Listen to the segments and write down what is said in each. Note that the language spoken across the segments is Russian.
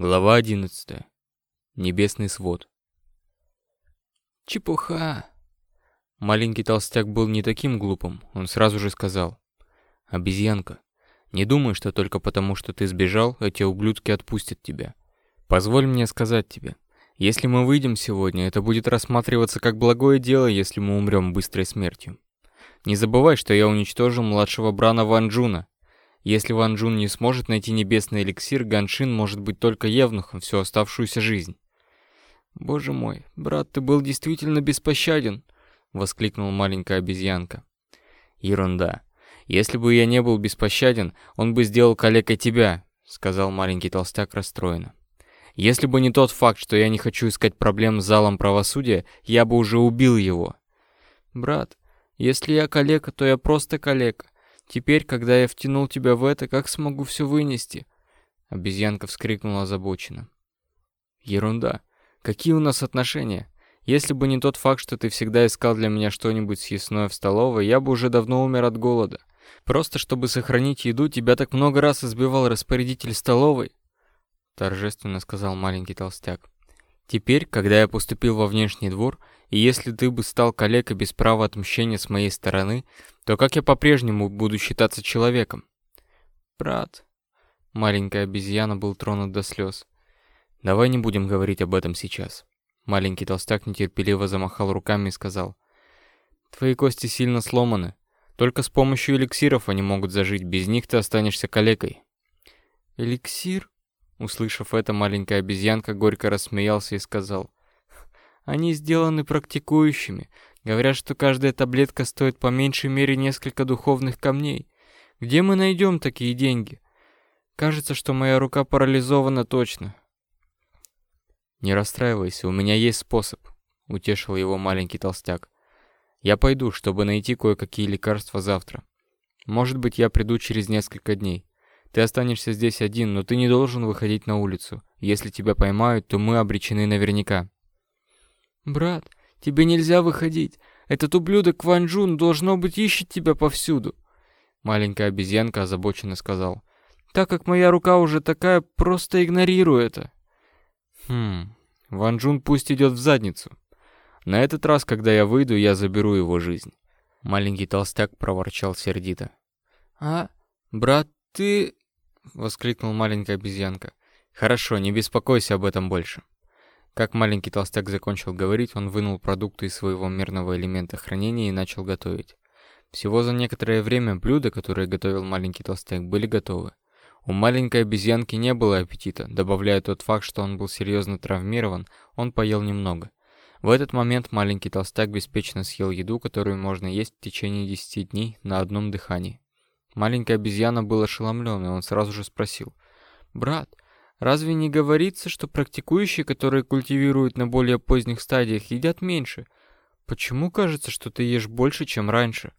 Глава 11. Небесный свод. Чепуха. Маленький толстяк был не таким глупым, он сразу же сказал. Обезьянка, не думай, что только потому, что ты сбежал, эти ублюдки отпустят тебя. Позволь мне сказать тебе, если мы выйдем сегодня, это будет рассматриваться как благое дело, если мы умрем быстрой смертью. Не забывай, что я уничтожил младшего Брана Ванжуна." Если Ван Джун не сможет найти небесный эликсир, Ганшин может быть только евнухом всю оставшуюся жизнь. «Боже мой, брат, ты был действительно беспощаден!» — воскликнула маленькая обезьянка. «Ерунда. Если бы я не был беспощаден, он бы сделал коллегой тебя», — сказал маленький толстяк расстроенно. «Если бы не тот факт, что я не хочу искать проблем с залом правосудия, я бы уже убил его». «Брат, если я коллега, то я просто коллега. Теперь, когда я втянул тебя в это, как смогу все вынести?» Обезьянка вскрикнула озабоченно. «Ерунда. Какие у нас отношения? Если бы не тот факт, что ты всегда искал для меня что-нибудь съестное в столовой, я бы уже давно умер от голода. Просто чтобы сохранить еду, тебя так много раз избивал распорядитель столовой», — торжественно сказал маленький толстяк. «Теперь, когда я поступил во внешний двор, и если ты бы стал коллегой без права отмщения с моей стороны, то как я по-прежнему буду считаться человеком? Брат. Маленькая обезьяна был тронут до слез. Давай не будем говорить об этом сейчас. Маленький толстяк нетерпеливо замахал руками и сказал. Твои кости сильно сломаны. Только с помощью эликсиров они могут зажить, без них ты останешься калекой. Эликсир? Услышав это, маленькая обезьянка горько рассмеялся и сказал. Они сделаны практикующими, Говорят, что каждая таблетка стоит по меньшей мере несколько духовных камней. Где мы найдем такие деньги? Кажется, что моя рука парализована точно. Не расстраивайся, у меня есть способ, утешил его маленький толстяк. Я пойду, чтобы найти кое-какие лекарства завтра. Может быть, я приду через несколько дней. Ты останешься здесь один, но ты не должен выходить на улицу. Если тебя поймают, то мы обречены наверняка. Брат, Тебе нельзя выходить. Этот ублюдок Ванжун должно быть ищет тебя повсюду. Маленькая обезьянка озабоченно сказал. Так как моя рука уже такая, просто игнорирую это. Хм, Ван пусть идет в задницу. На этот раз, когда я выйду, я заберу его жизнь. Маленький толстяк проворчал сердито. А, брат, ты... Воскликнул маленькая обезьянка. Хорошо, не беспокойся об этом больше. Как маленький толстяк закончил говорить, он вынул продукты из своего мирного элемента хранения и начал готовить. Всего за некоторое время блюда, которые готовил маленький толстяк, были готовы. У маленькой обезьянки не было аппетита, добавляя тот факт, что он был серьезно травмирован, он поел немного. В этот момент маленький толстяк беспечно съел еду, которую можно есть в течение 10 дней на одном дыхании. Маленькая обезьяна была ошеломлен, и он сразу же спросил. «Брат, Разве не говорится, что практикующие, которые культивируют на более поздних стадиях, едят меньше? Почему кажется, что ты ешь больше, чем раньше?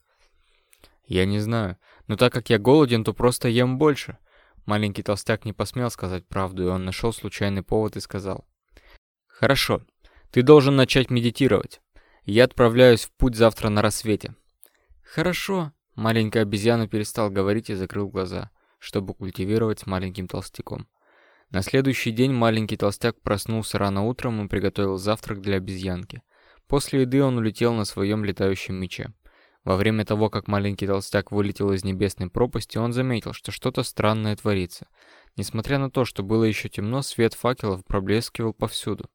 Я не знаю, но так как я голоден, то просто ем больше. Маленький толстяк не посмел сказать правду, и он нашел случайный повод и сказал. Хорошо, ты должен начать медитировать. Я отправляюсь в путь завтра на рассвете. Хорошо. Маленькая обезьяна перестал говорить и закрыл глаза, чтобы культивировать маленьким толстяком. На следующий день маленький толстяк проснулся рано утром и приготовил завтрак для обезьянки. После еды он улетел на своем летающем мече. Во время того, как маленький толстяк вылетел из небесной пропасти, он заметил, что что-то странное творится. Несмотря на то, что было еще темно, свет факелов проблескивал повсюду.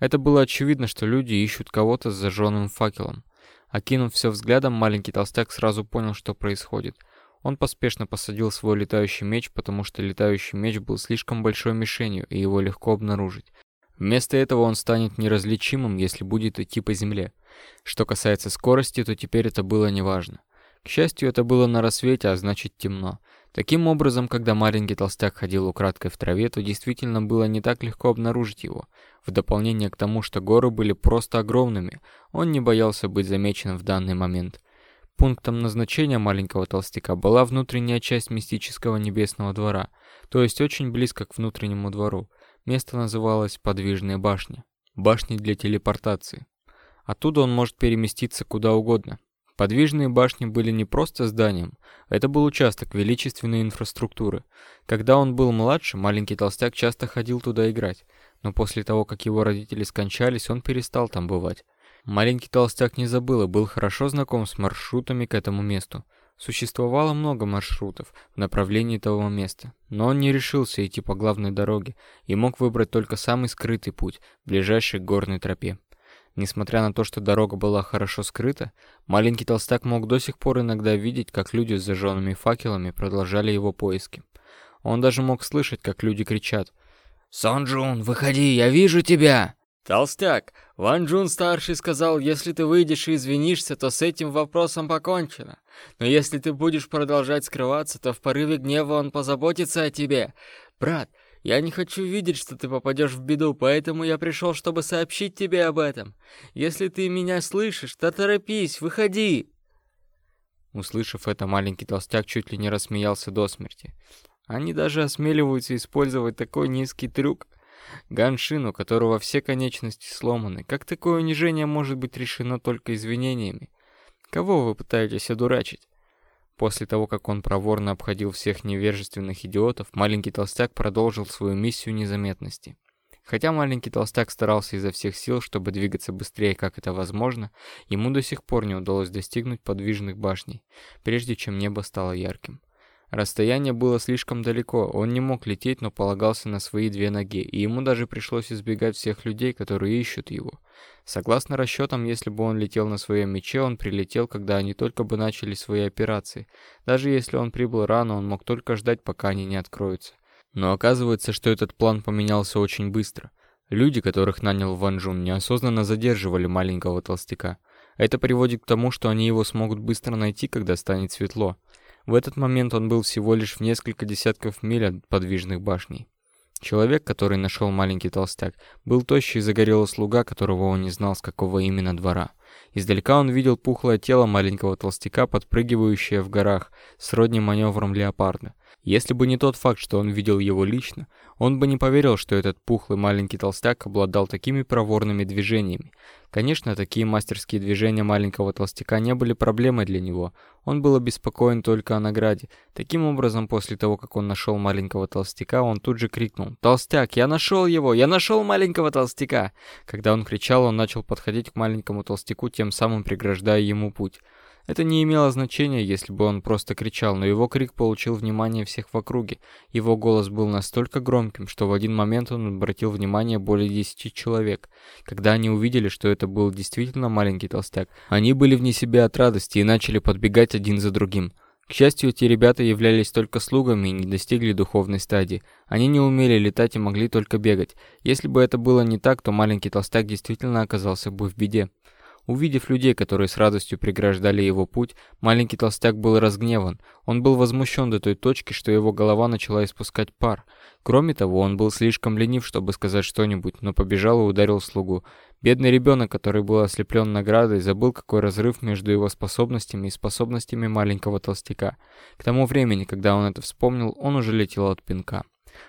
Это было очевидно, что люди ищут кого-то с зажженным факелом. Окинув все взглядом, маленький толстяк сразу понял, что происходит – он поспешно посадил свой летающий меч, потому что летающий меч был слишком большой мишенью, и его легко обнаружить. Вместо этого он станет неразличимым, если будет идти по земле. Что касается скорости, то теперь это было неважно. К счастью, это было на рассвете, а значит темно. Таким образом, когда маленький толстяк ходил украдкой в траве, то действительно было не так легко обнаружить его. В дополнение к тому, что горы были просто огромными, он не боялся быть замечен в данный момент. Пунктом назначения маленького толстяка была внутренняя часть мистического небесного двора, то есть очень близко к внутреннему двору. Место называлось «Подвижная башня». Башни для телепортации. Оттуда он может переместиться куда угодно. Подвижные башни были не просто зданием, это был участок величественной инфраструктуры. Когда он был младше, маленький толстяк часто ходил туда играть, но после того, как его родители скончались, он перестал там бывать. Маленький толстяк не забыл и был хорошо знаком с маршрутами к этому месту. Существовало много маршрутов в направлении того места, но он не решился идти по главной дороге и мог выбрать только самый скрытый путь, ближайший к горной тропе. Несмотря на то, что дорога была хорошо скрыта, маленький толстяк мог до сих пор иногда видеть, как люди с зажженными факелами продолжали его поиски. Он даже мог слышать, как люди кричат «Сонджун, выходи, я вижу тебя!» «Толстяк, Ван-Джун, старший, сказал, если ты выйдешь и извинишься, то с этим вопросом покончено. Но если ты будешь продолжать скрываться, то в порыве гнева он позаботится о тебе. Брат, я не хочу видеть, что ты попадешь в беду, поэтому я пришел, чтобы сообщить тебе об этом. Если ты меня слышишь, то торопись, выходи!» Услышав это, маленький толстяк чуть ли не рассмеялся до смерти. Они даже осмеливаются использовать такой низкий трюк, Ганшину, которого все конечности сломаны. Как такое унижение может быть решено только извинениями? Кого вы пытаетесь одурачить? После того, как он проворно обходил всех невежественных идиотов, маленький толстяк продолжил свою миссию незаметности. Хотя маленький толстяк старался изо всех сил, чтобы двигаться быстрее, как это возможно, ему до сих пор не удалось достигнуть подвижных башней, прежде чем небо стало ярким. Расстояние было слишком далеко, он не мог лететь, но полагался на свои две ноги, и ему даже пришлось избегать всех людей, которые ищут его. Согласно расчетам, если бы он летел на своем мече, он прилетел, когда они только бы начали свои операции. Даже если он прибыл рано, он мог только ждать, пока они не откроются. Но оказывается, что этот план поменялся очень быстро. Люди, которых нанял Ван Джун, неосознанно задерживали маленького толстяка. Это приводит к тому, что они его смогут быстро найти, когда станет светло. В этот момент он был всего лишь в несколько десятков миль от подвижных башней. Человек, который нашел маленький толстяк, был тощий и загорелый слуга, которого он не знал, с какого именно двора. Издалека он видел пухлое тело маленького толстяка, подпрыгивающее в горах, сродни маневром леопарда. Если бы не тот факт, что он видел его лично, он бы не поверил, что этот пухлый маленький толстяк обладал такими проворными движениями. Конечно, такие мастерские движения маленького толстяка не были проблемой для него. Он был обеспокоен только о награде. Таким образом, после того, как он нашел маленького толстяка, он тут же крикнул «Толстяк, я нашел его! Я нашел маленького толстяка!» Когда он кричал, он начал подходить к маленькому толстяку, тем самым преграждая ему путь. Это не имело значения, если бы он просто кричал, но его крик получил внимание всех в округе. Его голос был настолько громким, что в один момент он обратил внимание более десяти человек. Когда они увидели, что это был действительно маленький толстяк, они были вне себя от радости и начали подбегать один за другим. К счастью, эти ребята являлись только слугами и не достигли духовной стадии. Они не умели летать и могли только бегать. Если бы это было не так, то маленький толстяк действительно оказался бы в беде. Увидев людей, которые с радостью преграждали его путь, маленький толстяк был разгневан. Он был возмущен до той точки, что его голова начала испускать пар. Кроме того, он был слишком ленив, чтобы сказать что-нибудь, но побежал и ударил слугу. Бедный ребенок, который был ослеплен наградой, забыл, какой разрыв между его способностями и способностями маленького толстяка. К тому времени, когда он это вспомнил, он уже летел от пинка.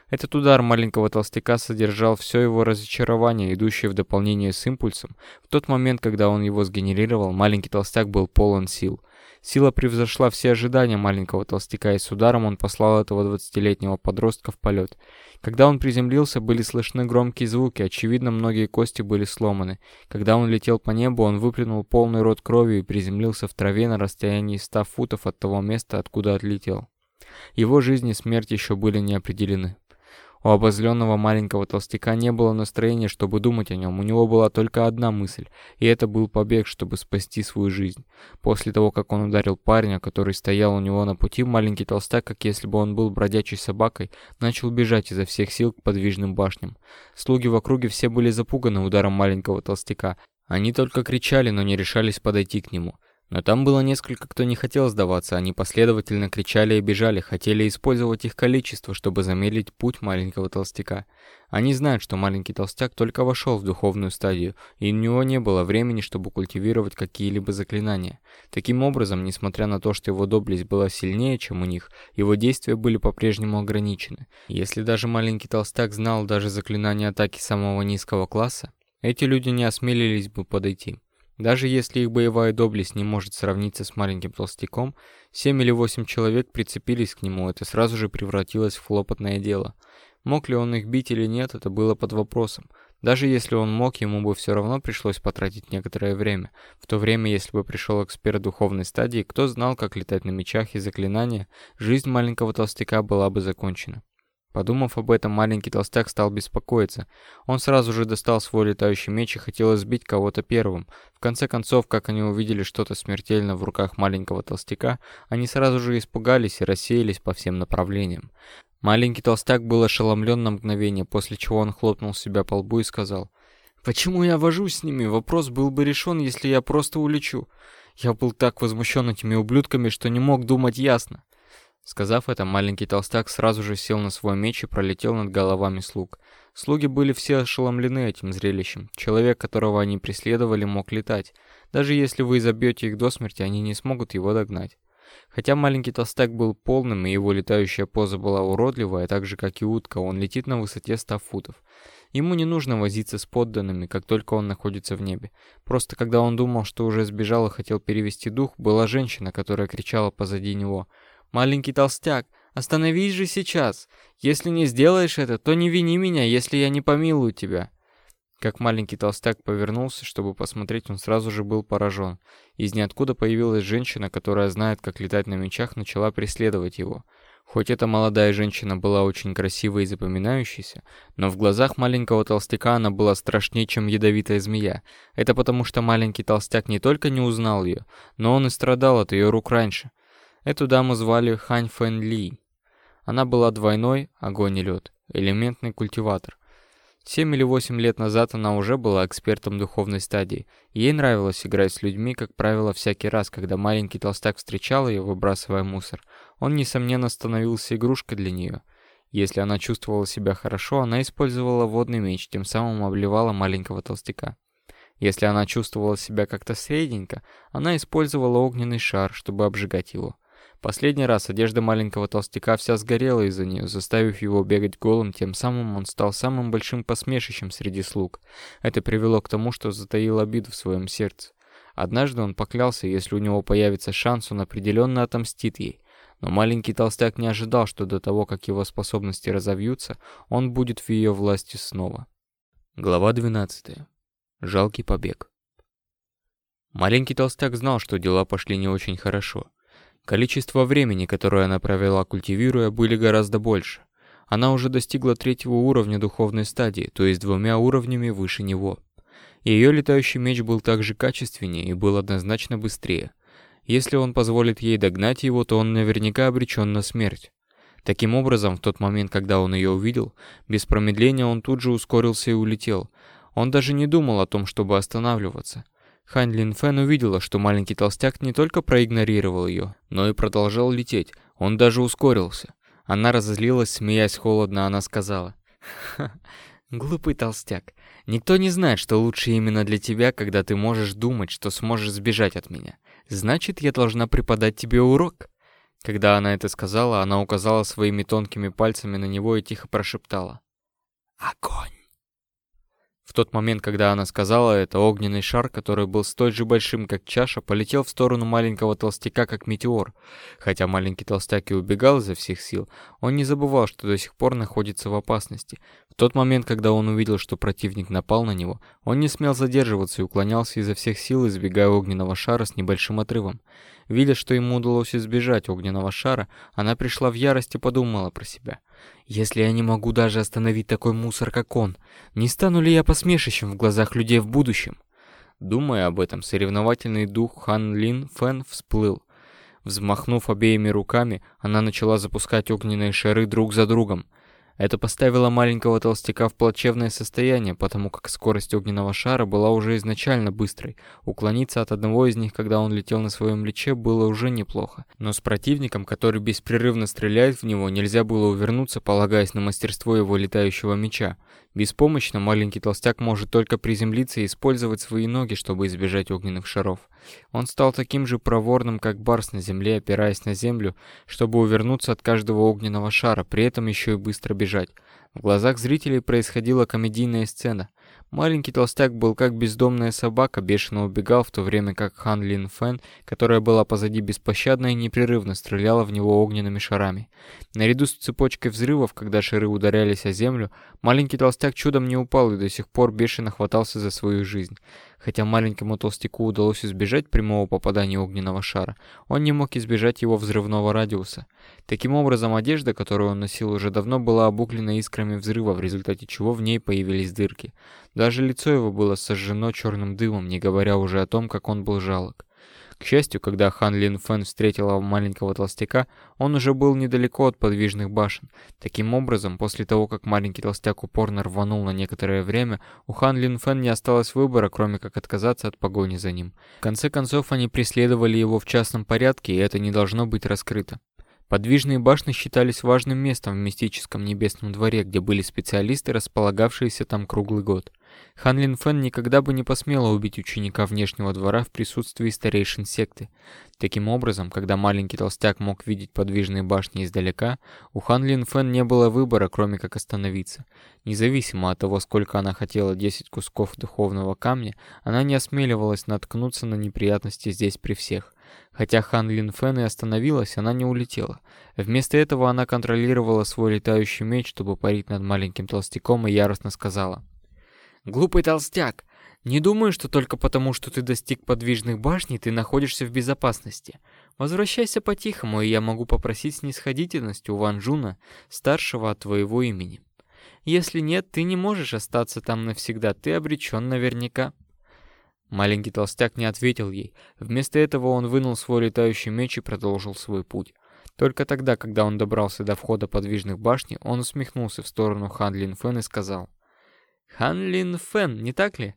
Этот удар маленького толстяка содержал все его разочарование, идущее в дополнение с импульсом. В тот момент, когда он его сгенерировал, маленький толстяк был полон сил. Сила превзошла все ожидания маленького толстяка, и с ударом он послал этого 20-летнего подростка в полет. Когда он приземлился, были слышны громкие звуки, очевидно, многие кости были сломаны. Когда он летел по небу, он выплюнул полный рот крови и приземлился в траве на расстоянии 100 футов от того места, откуда отлетел. Его жизнь и смерть еще были не определены. У обозленного маленького толстяка не было настроения, чтобы думать о нем. У него была только одна мысль, и это был побег, чтобы спасти свою жизнь. После того, как он ударил парня, который стоял у него на пути, маленький толстяк, как если бы он был бродячей собакой, начал бежать изо всех сил к подвижным башням. Слуги в округе все были запуганы ударом маленького толстяка. Они только кричали, но не решались подойти к нему. Но там было несколько, кто не хотел сдаваться, они последовательно кричали и бежали, хотели использовать их количество, чтобы замедлить путь маленького толстяка. Они знают, что маленький толстяк только вошел в духовную стадию, и у него не было времени, чтобы культивировать какие-либо заклинания. Таким образом, несмотря на то, что его доблесть была сильнее, чем у них, его действия были по-прежнему ограничены. Если даже маленький толстяк знал даже заклинания атаки самого низкого класса, эти люди не осмелились бы подойти. Даже если их боевая доблесть не может сравниться с маленьким толстяком, семь или восемь человек прицепились к нему, это сразу же превратилось в хлопотное дело. Мог ли он их бить или нет, это было под вопросом. Даже если он мог, ему бы все равно пришлось потратить некоторое время. В то время, если бы пришел эксперт духовной стадии, кто знал, как летать на мечах и заклинания, жизнь маленького толстяка была бы закончена. Подумав об этом, маленький толстяк стал беспокоиться. Он сразу же достал свой летающий меч и хотел сбить кого-то первым. В конце концов, как они увидели что-то смертельно в руках маленького толстяка, они сразу же испугались и рассеялись по всем направлениям. Маленький толстяк был ошеломлен на мгновение, после чего он хлопнул себя по лбу и сказал, «Почему я вожусь с ними? Вопрос был бы решен, если я просто улечу. Я был так возмущен этими ублюдками, что не мог думать ясно». Сказав это, маленький толстяк сразу же сел на свой меч и пролетел над головами слуг. Слуги были все ошеломлены этим зрелищем. Человек, которого они преследовали, мог летать. Даже если вы изобьете их до смерти, они не смогут его догнать. Хотя маленький толстяк был полным, и его летающая поза была уродливая, так же, как и утка, он летит на высоте 100 футов. Ему не нужно возиться с подданными, как только он находится в небе. Просто когда он думал, что уже сбежал и хотел перевести дух, была женщина, которая кричала позади него – Маленький толстяк, остановись же сейчас. Если не сделаешь это, то не вини меня, если я не помилую тебя». Как маленький толстяк повернулся, чтобы посмотреть, он сразу же был поражен. Из ниоткуда появилась женщина, которая знает, как летать на мечах, начала преследовать его. Хоть эта молодая женщина была очень красивой и запоминающейся, но в глазах маленького толстяка она была страшнее, чем ядовитая змея. Это потому, что маленький толстяк не только не узнал ее, но он и страдал от ее рук раньше. Эту даму звали Хань Фэн Ли. Она была двойной огонь и лед, элементный культиватор. Семь или восемь лет назад она уже была экспертом духовной стадии. Ей нравилось играть с людьми, как правило, всякий раз, когда маленький толстяк встречал ее, выбрасывая мусор. Он, несомненно, становился игрушкой для нее. Если она чувствовала себя хорошо, она использовала водный меч, тем самым обливала маленького толстяка. Если она чувствовала себя как-то средненько, она использовала огненный шар, чтобы обжигать его. Последний раз одежда маленького толстяка вся сгорела из-за нее, заставив его бегать голым, тем самым он стал самым большим посмешищем среди слуг. Это привело к тому, что затаил обиду в своем сердце. Однажды он поклялся, если у него появится шанс, он определенно отомстит ей. Но маленький толстяк не ожидал, что до того, как его способности разовьются, он будет в ее власти снова. Глава 12. Жалкий побег. Маленький толстяк знал, что дела пошли не очень хорошо. Количество времени, которое она провела культивируя, были гораздо больше. Она уже достигла третьего уровня духовной стадии, то есть двумя уровнями выше него. Ее летающий меч был также качественнее и был однозначно быстрее. Если он позволит ей догнать его, то он наверняка обречен на смерть. Таким образом, в тот момент, когда он ее увидел, без промедления он тут же ускорился и улетел. Он даже не думал о том, чтобы останавливаться – Ханлин Фен увидела, что маленький толстяк не только проигнорировал ее, но и продолжал лететь. Он даже ускорился. Она разозлилась, смеясь холодно, она сказала. «Ха, глупый толстяк. Никто не знает, что лучше именно для тебя, когда ты можешь думать, что сможешь сбежать от меня. Значит, я должна преподать тебе урок». Когда она это сказала, она указала своими тонкими пальцами на него и тихо прошептала. «Огонь!» тот момент, когда она сказала это, огненный шар, который был столь же большим, как чаша, полетел в сторону маленького толстяка, как метеор. Хотя маленький толстяк и убегал изо всех сил, он не забывал, что до сих пор находится в опасности. В тот момент, когда он увидел, что противник напал на него, он не смел задерживаться и уклонялся изо всех сил, избегая огненного шара с небольшим отрывом. Видя, что ему удалось избежать огненного шара, она пришла в ярость и подумала про себя – если я не могу даже остановить такой мусор, как он, не стану ли я посмешищем в глазах людей в будущем? Думая об этом, соревновательный дух Хан Лин Фэн всплыл. Взмахнув обеими руками, она начала запускать огненные шары друг за другом — это поставило маленького толстяка в плачевное состояние, потому как скорость огненного шара была уже изначально быстрой. Уклониться от одного из них, когда он летел на своем плече, было уже неплохо. Но с противником, который беспрерывно стреляет в него, нельзя было увернуться, полагаясь на мастерство его летающего меча. Беспомощно маленький толстяк может только приземлиться и использовать свои ноги, чтобы избежать огненных шаров. Он стал таким же проворным, как барс на земле, опираясь на землю, чтобы увернуться от каждого огненного шара, при этом еще и быстро бежать. В глазах зрителей происходила комедийная сцена. Маленький толстяк был как бездомная собака, бешено убегал, в то время как Хан Лин Фэн, которая была позади беспощадно и непрерывно стреляла в него огненными шарами. Наряду с цепочкой взрывов, когда шары ударялись о землю, маленький толстяк чудом не упал и до сих пор бешено хватался за свою жизнь. Хотя маленькому толстяку удалось избежать прямого попадания огненного шара, он не мог избежать его взрывного радиуса. Таким образом, одежда, которую он носил, уже давно была обуклена искрами взрыва, в результате чего в ней появились дырки. Даже лицо его было сожжено черным дымом, не говоря уже о том, как он был жалок. К счастью, когда хан Лин Фэн встретила маленького толстяка, он уже был недалеко от подвижных башен. Таким образом, после того, как маленький толстяк упорно рванул на некоторое время, у хан Лин Фэн не осталось выбора, кроме как отказаться от погони за ним. В конце концов, они преследовали его в частном порядке, и это не должно быть раскрыто. Подвижные башни считались важным местом в мистическом небесном дворе, где были специалисты, располагавшиеся там круглый год. Ханлин Фэн никогда бы не посмела убить ученика внешнего двора в присутствии старейшин секты. Таким образом, когда маленький толстяк мог видеть подвижные башни издалека, у Ханлин Фэн не было выбора, кроме как остановиться. Независимо от того, сколько она хотела 10 кусков духовного камня, она не осмеливалась наткнуться на неприятности здесь при всех. Хотя Хан Лин Фэн и остановилась, она не улетела. Вместо этого она контролировала свой летающий меч, чтобы парить над маленьким толстяком, и яростно сказала — Глупый толстяк, не думаю, что только потому, что ты достиг подвижных башней, ты находишься в безопасности. Возвращайся по-тихому, и я могу попросить снисходительность у Ван Джуна, старшего от твоего имени. Если нет, ты не можешь остаться там навсегда, ты обречен наверняка». Маленький толстяк не ответил ей. Вместо этого он вынул свой летающий меч и продолжил свой путь. Только тогда, когда он добрался до входа подвижных башни, он усмехнулся в сторону Хан Линфен и сказал — Ханлин Фэн, не так ли?»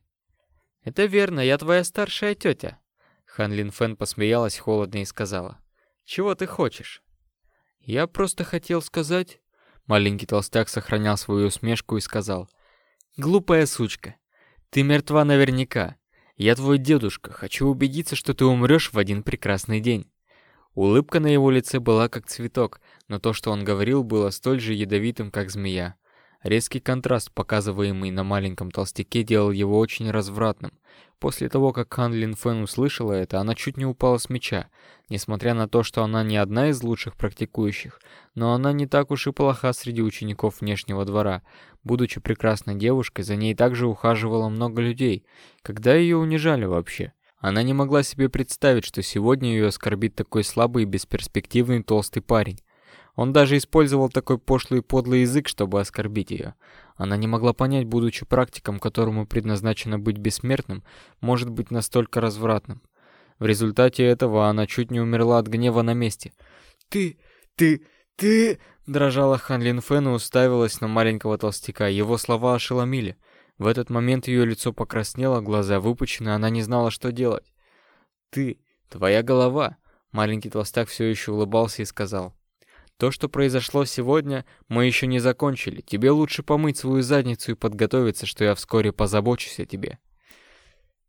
«Это верно, я твоя старшая тетя». Ханлин Фэн посмеялась холодно и сказала. «Чего ты хочешь?» «Я просто хотел сказать...» Маленький толстяк сохранял свою усмешку и сказал. «Глупая сучка, ты мертва наверняка. Я твой дедушка, хочу убедиться, что ты умрешь в один прекрасный день». Улыбка на его лице была как цветок, но то, что он говорил, было столь же ядовитым, как змея. Резкий контраст, показываемый на маленьком толстяке, делал его очень развратным. После того, как Хан Лин Фэн услышала это, она чуть не упала с меча. Несмотря на то, что она не одна из лучших практикующих, но она не так уж и плоха среди учеников внешнего двора. Будучи прекрасной девушкой, за ней также ухаживало много людей. Когда ее унижали вообще? Она не могла себе представить, что сегодня ее оскорбит такой слабый и бесперспективный толстый парень. Он даже использовал такой пошлый и подлый язык, чтобы оскорбить ее. Она не могла понять, будучи практиком, которому предназначено быть бессмертным, может быть настолько развратным. В результате этого она чуть не умерла от гнева на месте. «Ты... ты... ты...» — дрожала Хан Лин Фен и уставилась на маленького толстяка. Его слова ошеломили. В этот момент ее лицо покраснело, глаза выпучены, она не знала, что делать. «Ты... твоя голова...» Маленький толстяк все еще улыбался и сказал. То, что произошло сегодня, мы еще не закончили. Тебе лучше помыть свою задницу и подготовиться, что я вскоре позабочусь о тебе».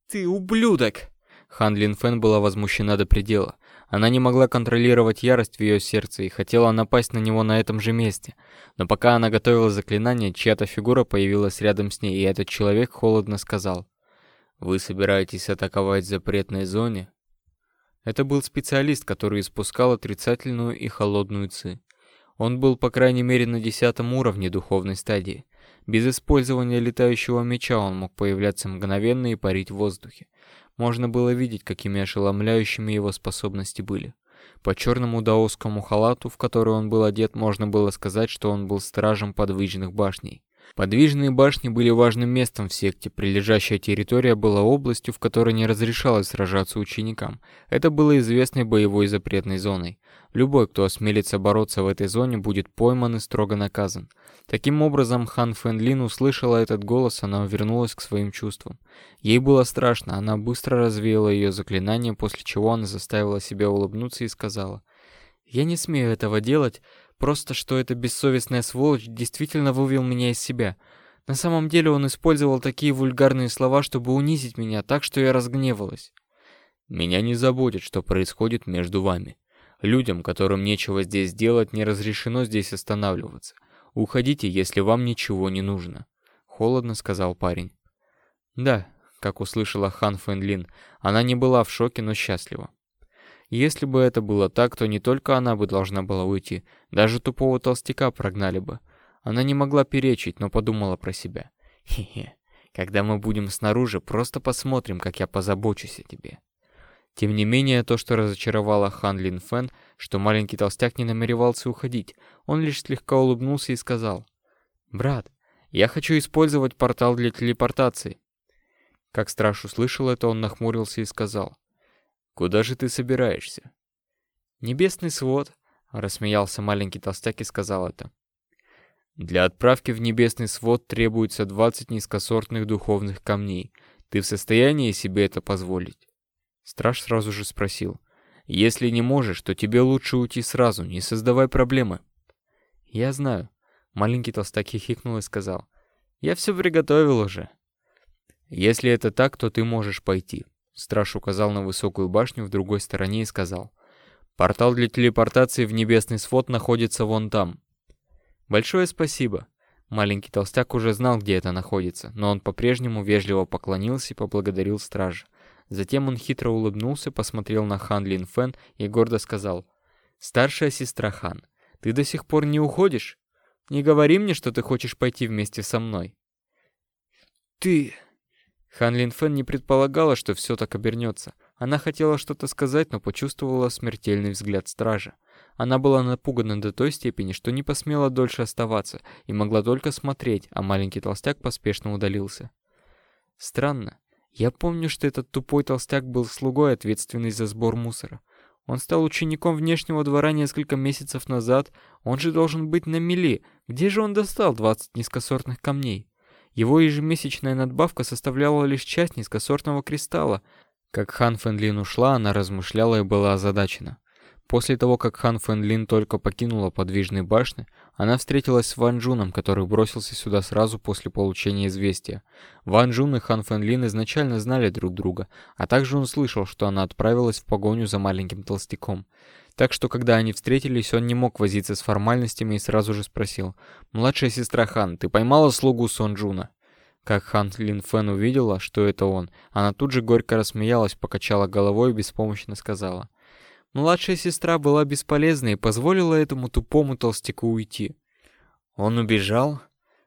«Ты ублюдок!» Хан Лин Фэн была возмущена до предела. Она не могла контролировать ярость в ее сердце и хотела напасть на него на этом же месте. Но пока она готовила заклинание, чья-то фигура появилась рядом с ней, и этот человек холодно сказал. «Вы собираетесь атаковать в запретной зоне?» Это был специалист, который испускал отрицательную и холодную ци. Он был, по крайней мере, на десятом уровне духовной стадии. Без использования летающего меча он мог появляться мгновенно и парить в воздухе. Можно было видеть, какими ошеломляющими его способности были. По черному даосскому халату, в который он был одет, можно было сказать, что он был стражем подвижных башней. Подвижные башни были важным местом в секте, прилежащая территория была областью, в которой не разрешалось сражаться ученикам. Это было известной боевой запретной зоной. Любой, кто осмелится бороться в этой зоне, будет пойман и строго наказан. Таким образом, Хан Фэнлин услышала этот голос, она вернулась к своим чувствам. Ей было страшно, она быстро развеяла ее заклинание, после чего она заставила себя улыбнуться и сказала, «Я не смею этого делать, просто, что эта бессовестная сволочь действительно вывел меня из себя. На самом деле он использовал такие вульгарные слова, чтобы унизить меня, так что я разгневалась. «Меня не заботит, что происходит между вами. Людям, которым нечего здесь делать, не разрешено здесь останавливаться. Уходите, если вам ничего не нужно», — холодно сказал парень. «Да», — как услышала Хан Фэнлин, она не была в шоке, но счастлива. Если бы это было так, то не только она бы должна была уйти, даже тупого толстяка прогнали бы. Она не могла перечить, но подумала про себя. «Хе-хе, когда мы будем снаружи, просто посмотрим, как я позабочусь о тебе». Тем не менее, то, что разочаровало Хан Лин Фен, что маленький толстяк не намеревался уходить, он лишь слегка улыбнулся и сказал, «Брат, я хочу использовать портал для телепортации». Как страж услышал это, он нахмурился и сказал, Куда же ты собираешься?» «Небесный свод», — рассмеялся маленький толстяк и сказал это. «Для отправки в небесный свод требуется 20 низкосортных духовных камней. Ты в состоянии себе это позволить?» Страж сразу же спросил. «Если не можешь, то тебе лучше уйти сразу, не создавай проблемы». «Я знаю», — маленький толстяк хихикнул и сказал. «Я все приготовил уже». «Если это так, то ты можешь пойти», Страж указал на высокую башню в другой стороне и сказал. «Портал для телепортации в небесный свод находится вон там». «Большое спасибо». Маленький толстяк уже знал, где это находится, но он по-прежнему вежливо поклонился и поблагодарил стража. Затем он хитро улыбнулся, посмотрел на Хан Лин Фен и гордо сказал. «Старшая сестра Хан, ты до сих пор не уходишь? Не говори мне, что ты хочешь пойти вместе со мной». «Ты...» Хан Линфен не предполагала, что все так обернется. Она хотела что-то сказать, но почувствовала смертельный взгляд стража. Она была напугана до той степени, что не посмела дольше оставаться и могла только смотреть, а маленький толстяк поспешно удалился. Странно. Я помню, что этот тупой толстяк был слугой, ответственный за сбор мусора. Он стал учеником внешнего двора несколько месяцев назад, он же должен быть на мели. Где же он достал 20 низкосортных камней? Его ежемесячная надбавка составляла лишь часть низкосортного кристалла. Как Хан Фэнлин ушла, она размышляла и была озадачена. После того, как Хан Фэнлин только покинула подвижные башни, она встретилась с Ван Джуном, который бросился сюда сразу после получения известия. Ван Джун и Хан Фэнлин изначально знали друг друга, а также он слышал, что она отправилась в погоню за маленьким толстяком. Так что, когда они встретились, он не мог возиться с формальностями и сразу же спросил. «Младшая сестра Хан, ты поймала слугу Сонджуна?» Как Хан Лин Фэн увидела, что это он, она тут же горько рассмеялась, покачала головой и беспомощно сказала. «Младшая сестра была бесполезна и позволила этому тупому толстяку уйти». «Он убежал?»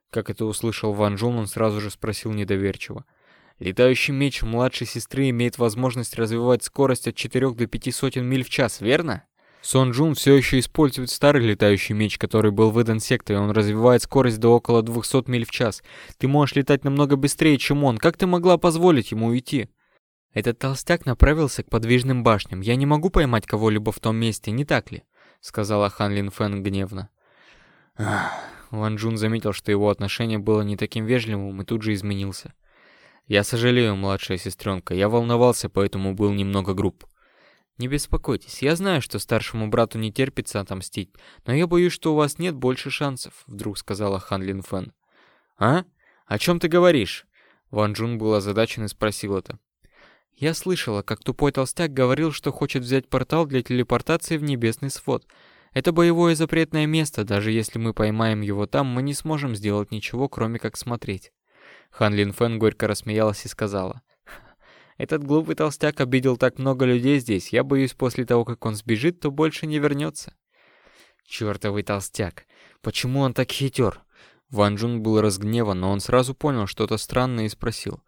Как это услышал Ван Джун, он сразу же спросил недоверчиво. Летающий меч младшей сестры имеет возможность развивать скорость от 4 до 5 сотен миль в час, верно? Сон Джун все еще использует старый летающий меч, который был выдан сектой. Он развивает скорость до около 200 миль в час. Ты можешь летать намного быстрее, чем он. Как ты могла позволить ему уйти? Этот толстяк направился к подвижным башням. Я не могу поймать кого-либо в том месте, не так ли? Сказала Хан Лин Фэн гневно. Ах. Ван Джун заметил, что его отношение было не таким вежливым и тут же изменился. «Я сожалею, младшая сестренка, я волновался, поэтому был немного груб». Не беспокойтесь, я знаю, что старшему брату не терпится отомстить, но я боюсь, что у вас нет больше шансов», — вдруг сказала Хан Лин Фэн. «А? О чем ты говоришь?» Ван Джун был озадачен и спросил это. «Я слышала, как тупой толстяк говорил, что хочет взять портал для телепортации в небесный свод. Это боевое запретное место, даже если мы поймаем его там, мы не сможем сделать ничего, кроме как смотреть». Хан Лин Фэн горько рассмеялась и сказала. Этот глупый толстяк обидел так много людей здесь. Я боюсь, после того, как он сбежит, то больше не вернется. Чёртовый толстяк. Почему он так хитер? Ван Джун был разгневан, но он сразу понял что-то странное и спросил.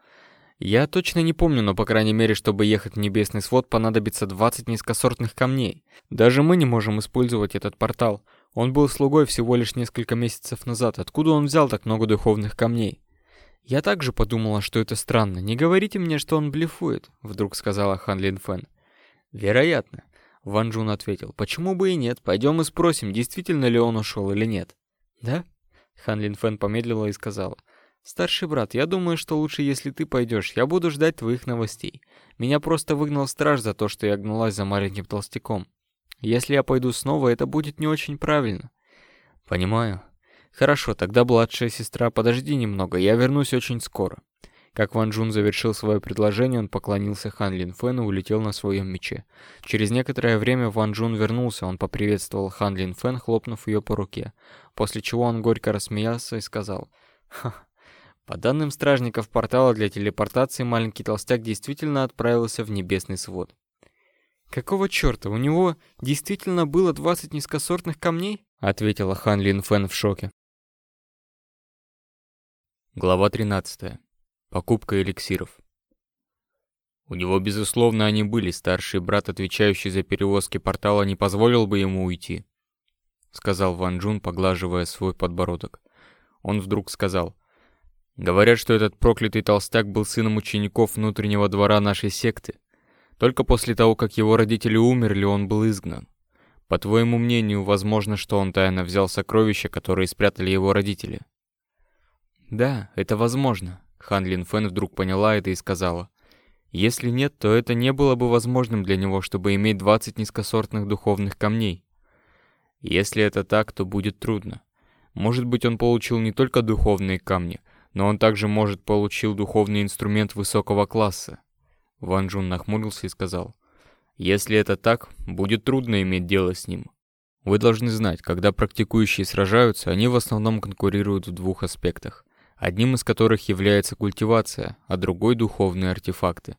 «Я точно не помню, но, по крайней мере, чтобы ехать в небесный свод, понадобится 20 низкосортных камней. Даже мы не можем использовать этот портал. Он был слугой всего лишь несколько месяцев назад. Откуда он взял так много духовных камней?» «Я также подумала, что это странно. Не говорите мне, что он блефует», — вдруг сказала Хан Лин Фэн. «Вероятно», — Ван Джун ответил. «Почему бы и нет? Пойдем и спросим, действительно ли он ушел или нет». «Да?» — Хан Лин Фэн помедлила и сказала. «Старший брат, я думаю, что лучше, если ты пойдешь. Я буду ждать твоих новостей. Меня просто выгнал страж за то, что я гналась за маленьким толстяком. Если я пойду снова, это будет не очень правильно». «Понимаю», Хорошо, тогда младшая сестра, подожди немного, я вернусь очень скоро. Как Ван Джун завершил свое предложение, он поклонился Хан Лин Фэну и улетел на своем мече. Через некоторое время Ван Джун вернулся, он поприветствовал Хан Лин Фэн, хлопнув ее по руке. После чего он горько рассмеялся и сказал, «Ха, по данным стражников портала для телепортации, маленький толстяк действительно отправился в небесный свод». «Какого черта, у него действительно было 20 низкосортных камней?» — ответила Хан Лин Фэн в шоке. Глава 13. Покупка эликсиров. У него, безусловно, они были. Старший брат, отвечающий за перевозки портала, не позволил бы ему уйти, сказал Ван Джун, поглаживая свой подбородок. Он вдруг сказал: "Говорят, что этот проклятый толстяк был сыном учеников внутреннего двора нашей секты. Только после того, как его родители умерли, он был изгнан. По твоему мнению, возможно, что он тайно взял сокровища, которые спрятали его родители?" «Да, это возможно», — Хан Лин Фэн вдруг поняла это и сказала. «Если нет, то это не было бы возможным для него, чтобы иметь 20 низкосортных духовных камней. Если это так, то будет трудно. Может быть, он получил не только духовные камни, но он также, может, получил духовный инструмент высокого класса». Ван Джун нахмурился и сказал. «Если это так, будет трудно иметь дело с ним. Вы должны знать, когда практикующие сражаются, они в основном конкурируют в двух аспектах – одним из которых является культивация, а другой – духовные артефакты.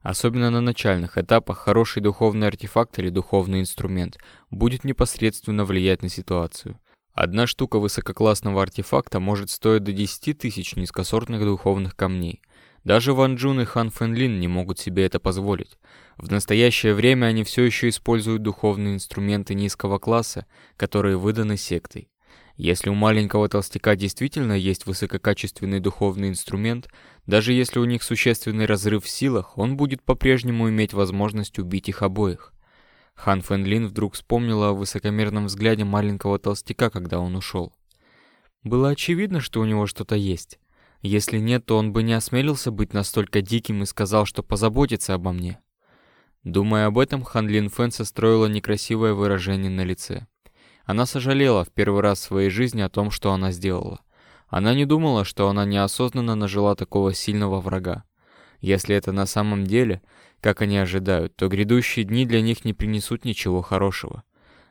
Особенно на начальных этапах хороший духовный артефакт или духовный инструмент будет непосредственно влиять на ситуацию. Одна штука высококлассного артефакта может стоить до 10 тысяч низкосортных духовных камней. Даже Ван Джун и Хан Фэнлин не могут себе это позволить. В настоящее время они все еще используют духовные инструменты низкого класса, которые выданы сектой. Если у маленького толстяка действительно есть высококачественный духовный инструмент, даже если у них существенный разрыв в силах, он будет по-прежнему иметь возможность убить их обоих. Хан Фенлин вдруг вспомнила о высокомерном взгляде маленького толстяка, когда он ушел. Было очевидно, что у него что-то есть. Если нет, то он бы не осмелился быть настолько диким и сказал, что позаботится обо мне. Думая об этом, Хан Лин Фэн состроила некрасивое выражение на лице. Она сожалела в первый раз в своей жизни о том, что она сделала. Она не думала, что она неосознанно нажила такого сильного врага. Если это на самом деле, как они ожидают, то грядущие дни для них не принесут ничего хорошего.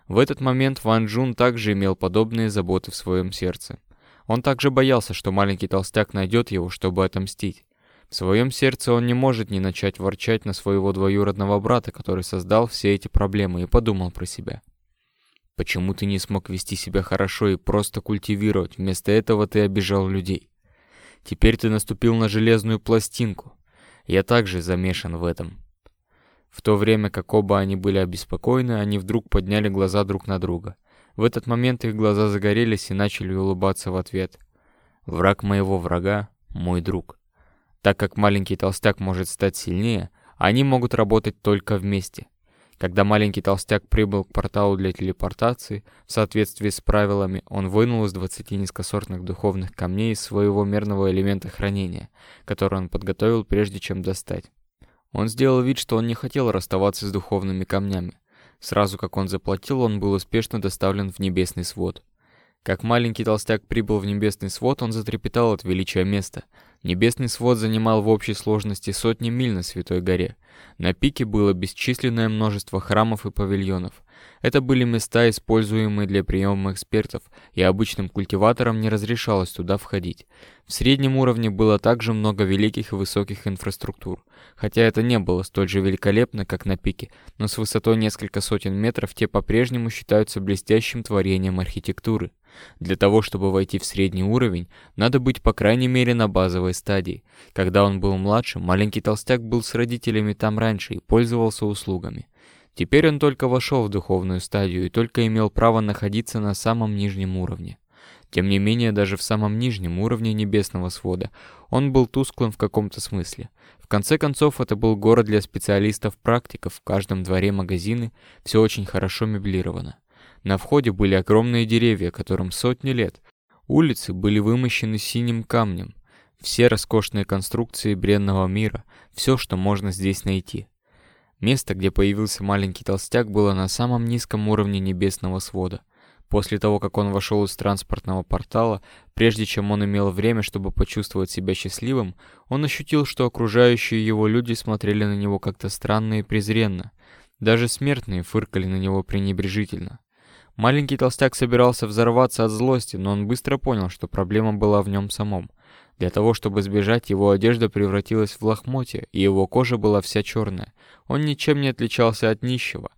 В этот момент Ван Джун также имел подобные заботы в своем сердце. Он также боялся, что маленький толстяк найдет его, чтобы отомстить. В своем сердце он не может не начать ворчать на своего двоюродного брата, который создал все эти проблемы, и подумал про себя. Почему ты не смог вести себя хорошо и просто культивировать? Вместо этого ты обижал людей. Теперь ты наступил на железную пластинку. Я также замешан в этом. В то время как оба они были обеспокоены, они вдруг подняли глаза друг на друга. В этот момент их глаза загорелись и начали улыбаться в ответ. «Враг моего врага — мой друг». Так как маленький толстяк может стать сильнее, они могут работать только вместе — когда маленький толстяк прибыл к порталу для телепортации, в соответствии с правилами он вынул из 20 низкосортных духовных камней своего мерного элемента хранения, который он подготовил прежде чем достать. Он сделал вид, что он не хотел расставаться с духовными камнями. Сразу как он заплатил, он был успешно доставлен в небесный свод. Как маленький толстяк прибыл в небесный свод, он затрепетал от величия места. Небесный свод занимал в общей сложности сотни миль на Святой горе. На пике было бесчисленное множество храмов и павильонов. Это были места, используемые для приема экспертов, и обычным культиваторам не разрешалось туда входить. В среднем уровне было также много великих и высоких инфраструктур. Хотя это не было столь же великолепно, как на пике, но с высотой несколько сотен метров те по-прежнему считаются блестящим творением архитектуры. Для того, чтобы войти в средний уровень, надо быть по крайней мере на базовой стадии. Когда он был младше, маленький толстяк был с родителями там раньше и пользовался услугами. Теперь он только вошел в духовную стадию и только имел право находиться на самом нижнем уровне. Тем не менее, даже в самом нижнем уровне небесного свода он был тусклым в каком-то смысле. В конце концов, это был город для специалистов-практиков, в каждом дворе магазины, все очень хорошо меблировано. На входе были огромные деревья, которым сотни лет. Улицы были вымощены синим камнем. Все роскошные конструкции бренного мира, все, что можно здесь найти – Место, где появился маленький толстяк, было на самом низком уровне небесного свода. После того, как он вошел из транспортного портала, прежде чем он имел время, чтобы почувствовать себя счастливым, он ощутил, что окружающие его люди смотрели на него как-то странно и презренно. Даже смертные фыркали на него пренебрежительно. Маленький толстяк собирался взорваться от злости, но он быстро понял, что проблема была в нем самом – для того, чтобы сбежать, его одежда превратилась в лохмотье, и его кожа была вся черная. Он ничем не отличался от нищего.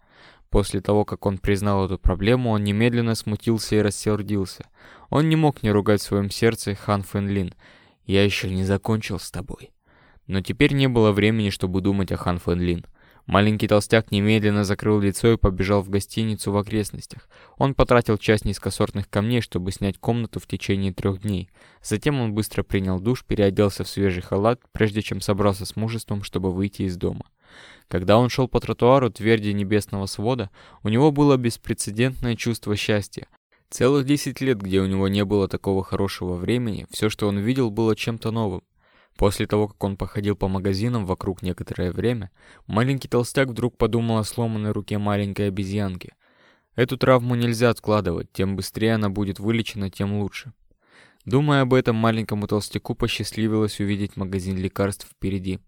После того, как он признал эту проблему, он немедленно смутился и рассердился. Он не мог не ругать в своем сердце Хан Фэнлин. «Я еще не закончил с тобой». Но теперь не было времени, чтобы думать о Хан Фэнлин. Маленький толстяк немедленно закрыл лицо и побежал в гостиницу в окрестностях. Он потратил часть низкосортных камней, чтобы снять комнату в течение трех дней. Затем он быстро принял душ, переоделся в свежий халат, прежде чем собрался с мужеством, чтобы выйти из дома. Когда он шел по тротуару тверди небесного свода, у него было беспрецедентное чувство счастья. Целых 10 лет, где у него не было такого хорошего времени, все, что он видел, было чем-то новым. После того, как он походил по магазинам вокруг некоторое время, маленький толстяк вдруг подумал о сломанной руке маленькой обезьянки. Эту травму нельзя откладывать, тем быстрее она будет вылечена, тем лучше. Думая об этом, маленькому толстяку посчастливилось увидеть магазин лекарств впереди.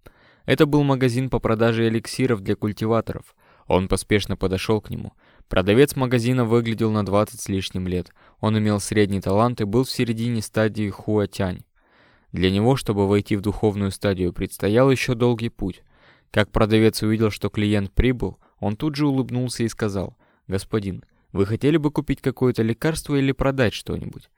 Это был магазин по продаже эликсиров для культиваторов. Он поспешно подошел к нему. Продавец магазина выглядел на 20 с лишним лет. Он имел средний талант и был в середине стадии хуатянь. Для него, чтобы войти в духовную стадию, предстоял еще долгий путь. Как продавец увидел, что клиент прибыл, он тут же улыбнулся и сказал, «Господин, вы хотели бы купить какое-то лекарство или продать что-нибудь?»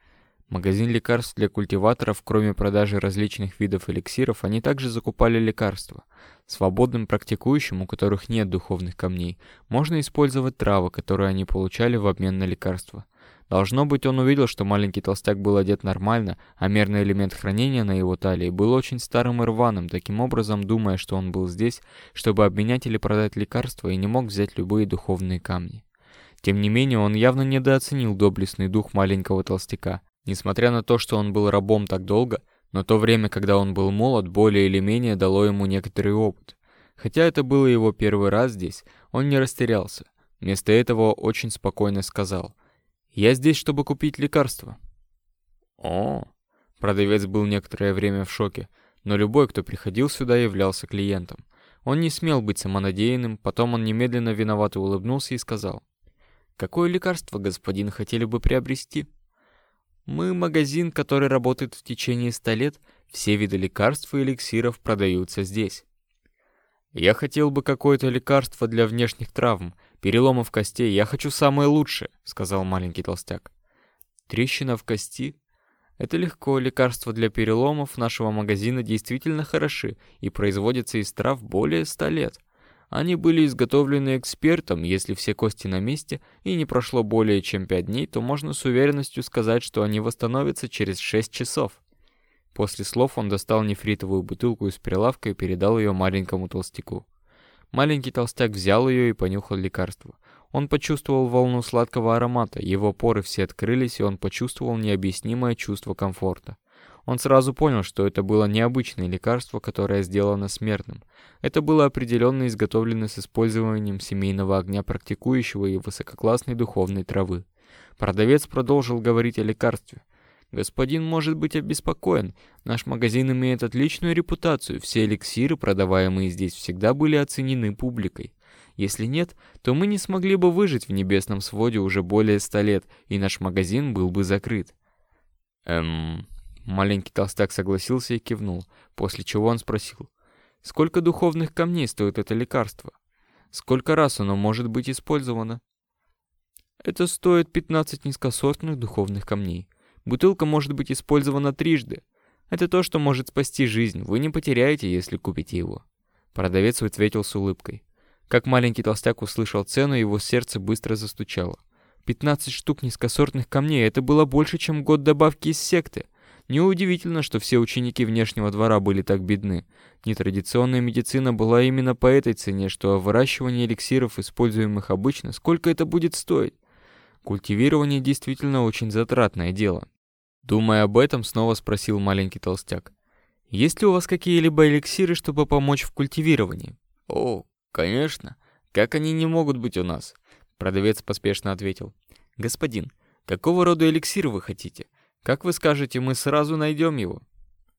Магазин лекарств для культиваторов, кроме продажи различных видов эликсиров, они также закупали лекарства. Свободным практикующим, у которых нет духовных камней, можно использовать травы, которые они получали в обмен на лекарства. Должно быть, он увидел, что маленький толстяк был одет нормально, а мерный элемент хранения на его талии был очень старым и рваным, таким образом думая, что он был здесь, чтобы обменять или продать лекарства и не мог взять любые духовные камни. Тем не менее, он явно недооценил доблестный дух маленького толстяка. Несмотря на то, что он был рабом так долго, но то время, когда он был молод, более или менее дало ему некоторый опыт. Хотя это было его первый раз здесь, он не растерялся. Вместо этого очень спокойно сказал. Я здесь, чтобы купить лекарства». «О!» Продавец был некоторое время в шоке, но любой, кто приходил сюда, являлся клиентом. Он не смел быть самонадеянным, потом он немедленно виновато улыбнулся и сказал. «Какое лекарство, господин, хотели бы приобрести?» «Мы магазин, который работает в течение ста лет. Все виды лекарств и эликсиров продаются здесь». «Я хотел бы какое-то лекарство для внешних травм», Переломы в косте. Я хочу самое лучшее», — сказал маленький толстяк. «Трещина в кости?» Это легко. Лекарства для переломов нашего магазина действительно хороши и производятся из трав более ста лет. Они были изготовлены экспертом, если все кости на месте и не прошло более чем пять дней, то можно с уверенностью сказать, что они восстановятся через шесть часов. После слов он достал нефритовую бутылку из прилавка и передал ее маленькому толстяку. Маленький толстяк взял ее и понюхал лекарство. Он почувствовал волну сладкого аромата, его поры все открылись, и он почувствовал необъяснимое чувство комфорта. Он сразу понял, что это было необычное лекарство, которое сделано смертным. Это было определенно изготовлено с использованием семейного огня практикующего и высококлассной духовной травы. Продавец продолжил говорить о лекарстве – Господин может быть обеспокоен. Наш магазин имеет отличную репутацию. Все эликсиры, продаваемые здесь, всегда были оценены публикой. Если нет, то мы не смогли бы выжить в небесном своде уже более ста лет, и наш магазин был бы закрыт. Эм... Маленький толстяк согласился и кивнул, после чего он спросил. Сколько духовных камней стоит это лекарство? Сколько раз оно может быть использовано? Это стоит 15 низкосортных духовных камней. Бутылка может быть использована трижды. Это то, что может спасти жизнь, вы не потеряете, если купите его». Продавец ответил с улыбкой. Как маленький толстяк услышал цену, его сердце быстро застучало. 15 штук низкосортных камней — это было больше, чем год добавки из секты. Неудивительно, что все ученики внешнего двора были так бедны. Нетрадиционная медицина была именно по этой цене, что выращивание эликсиров, используемых обычно, сколько это будет стоить? Культивирование действительно очень затратное дело, Думая об этом, снова спросил маленький толстяк. «Есть ли у вас какие-либо эликсиры, чтобы помочь в культивировании?» «О, конечно. Как они не могут быть у нас?» Продавец поспешно ответил. «Господин, какого рода эликсир вы хотите? Как вы скажете, мы сразу найдем его?»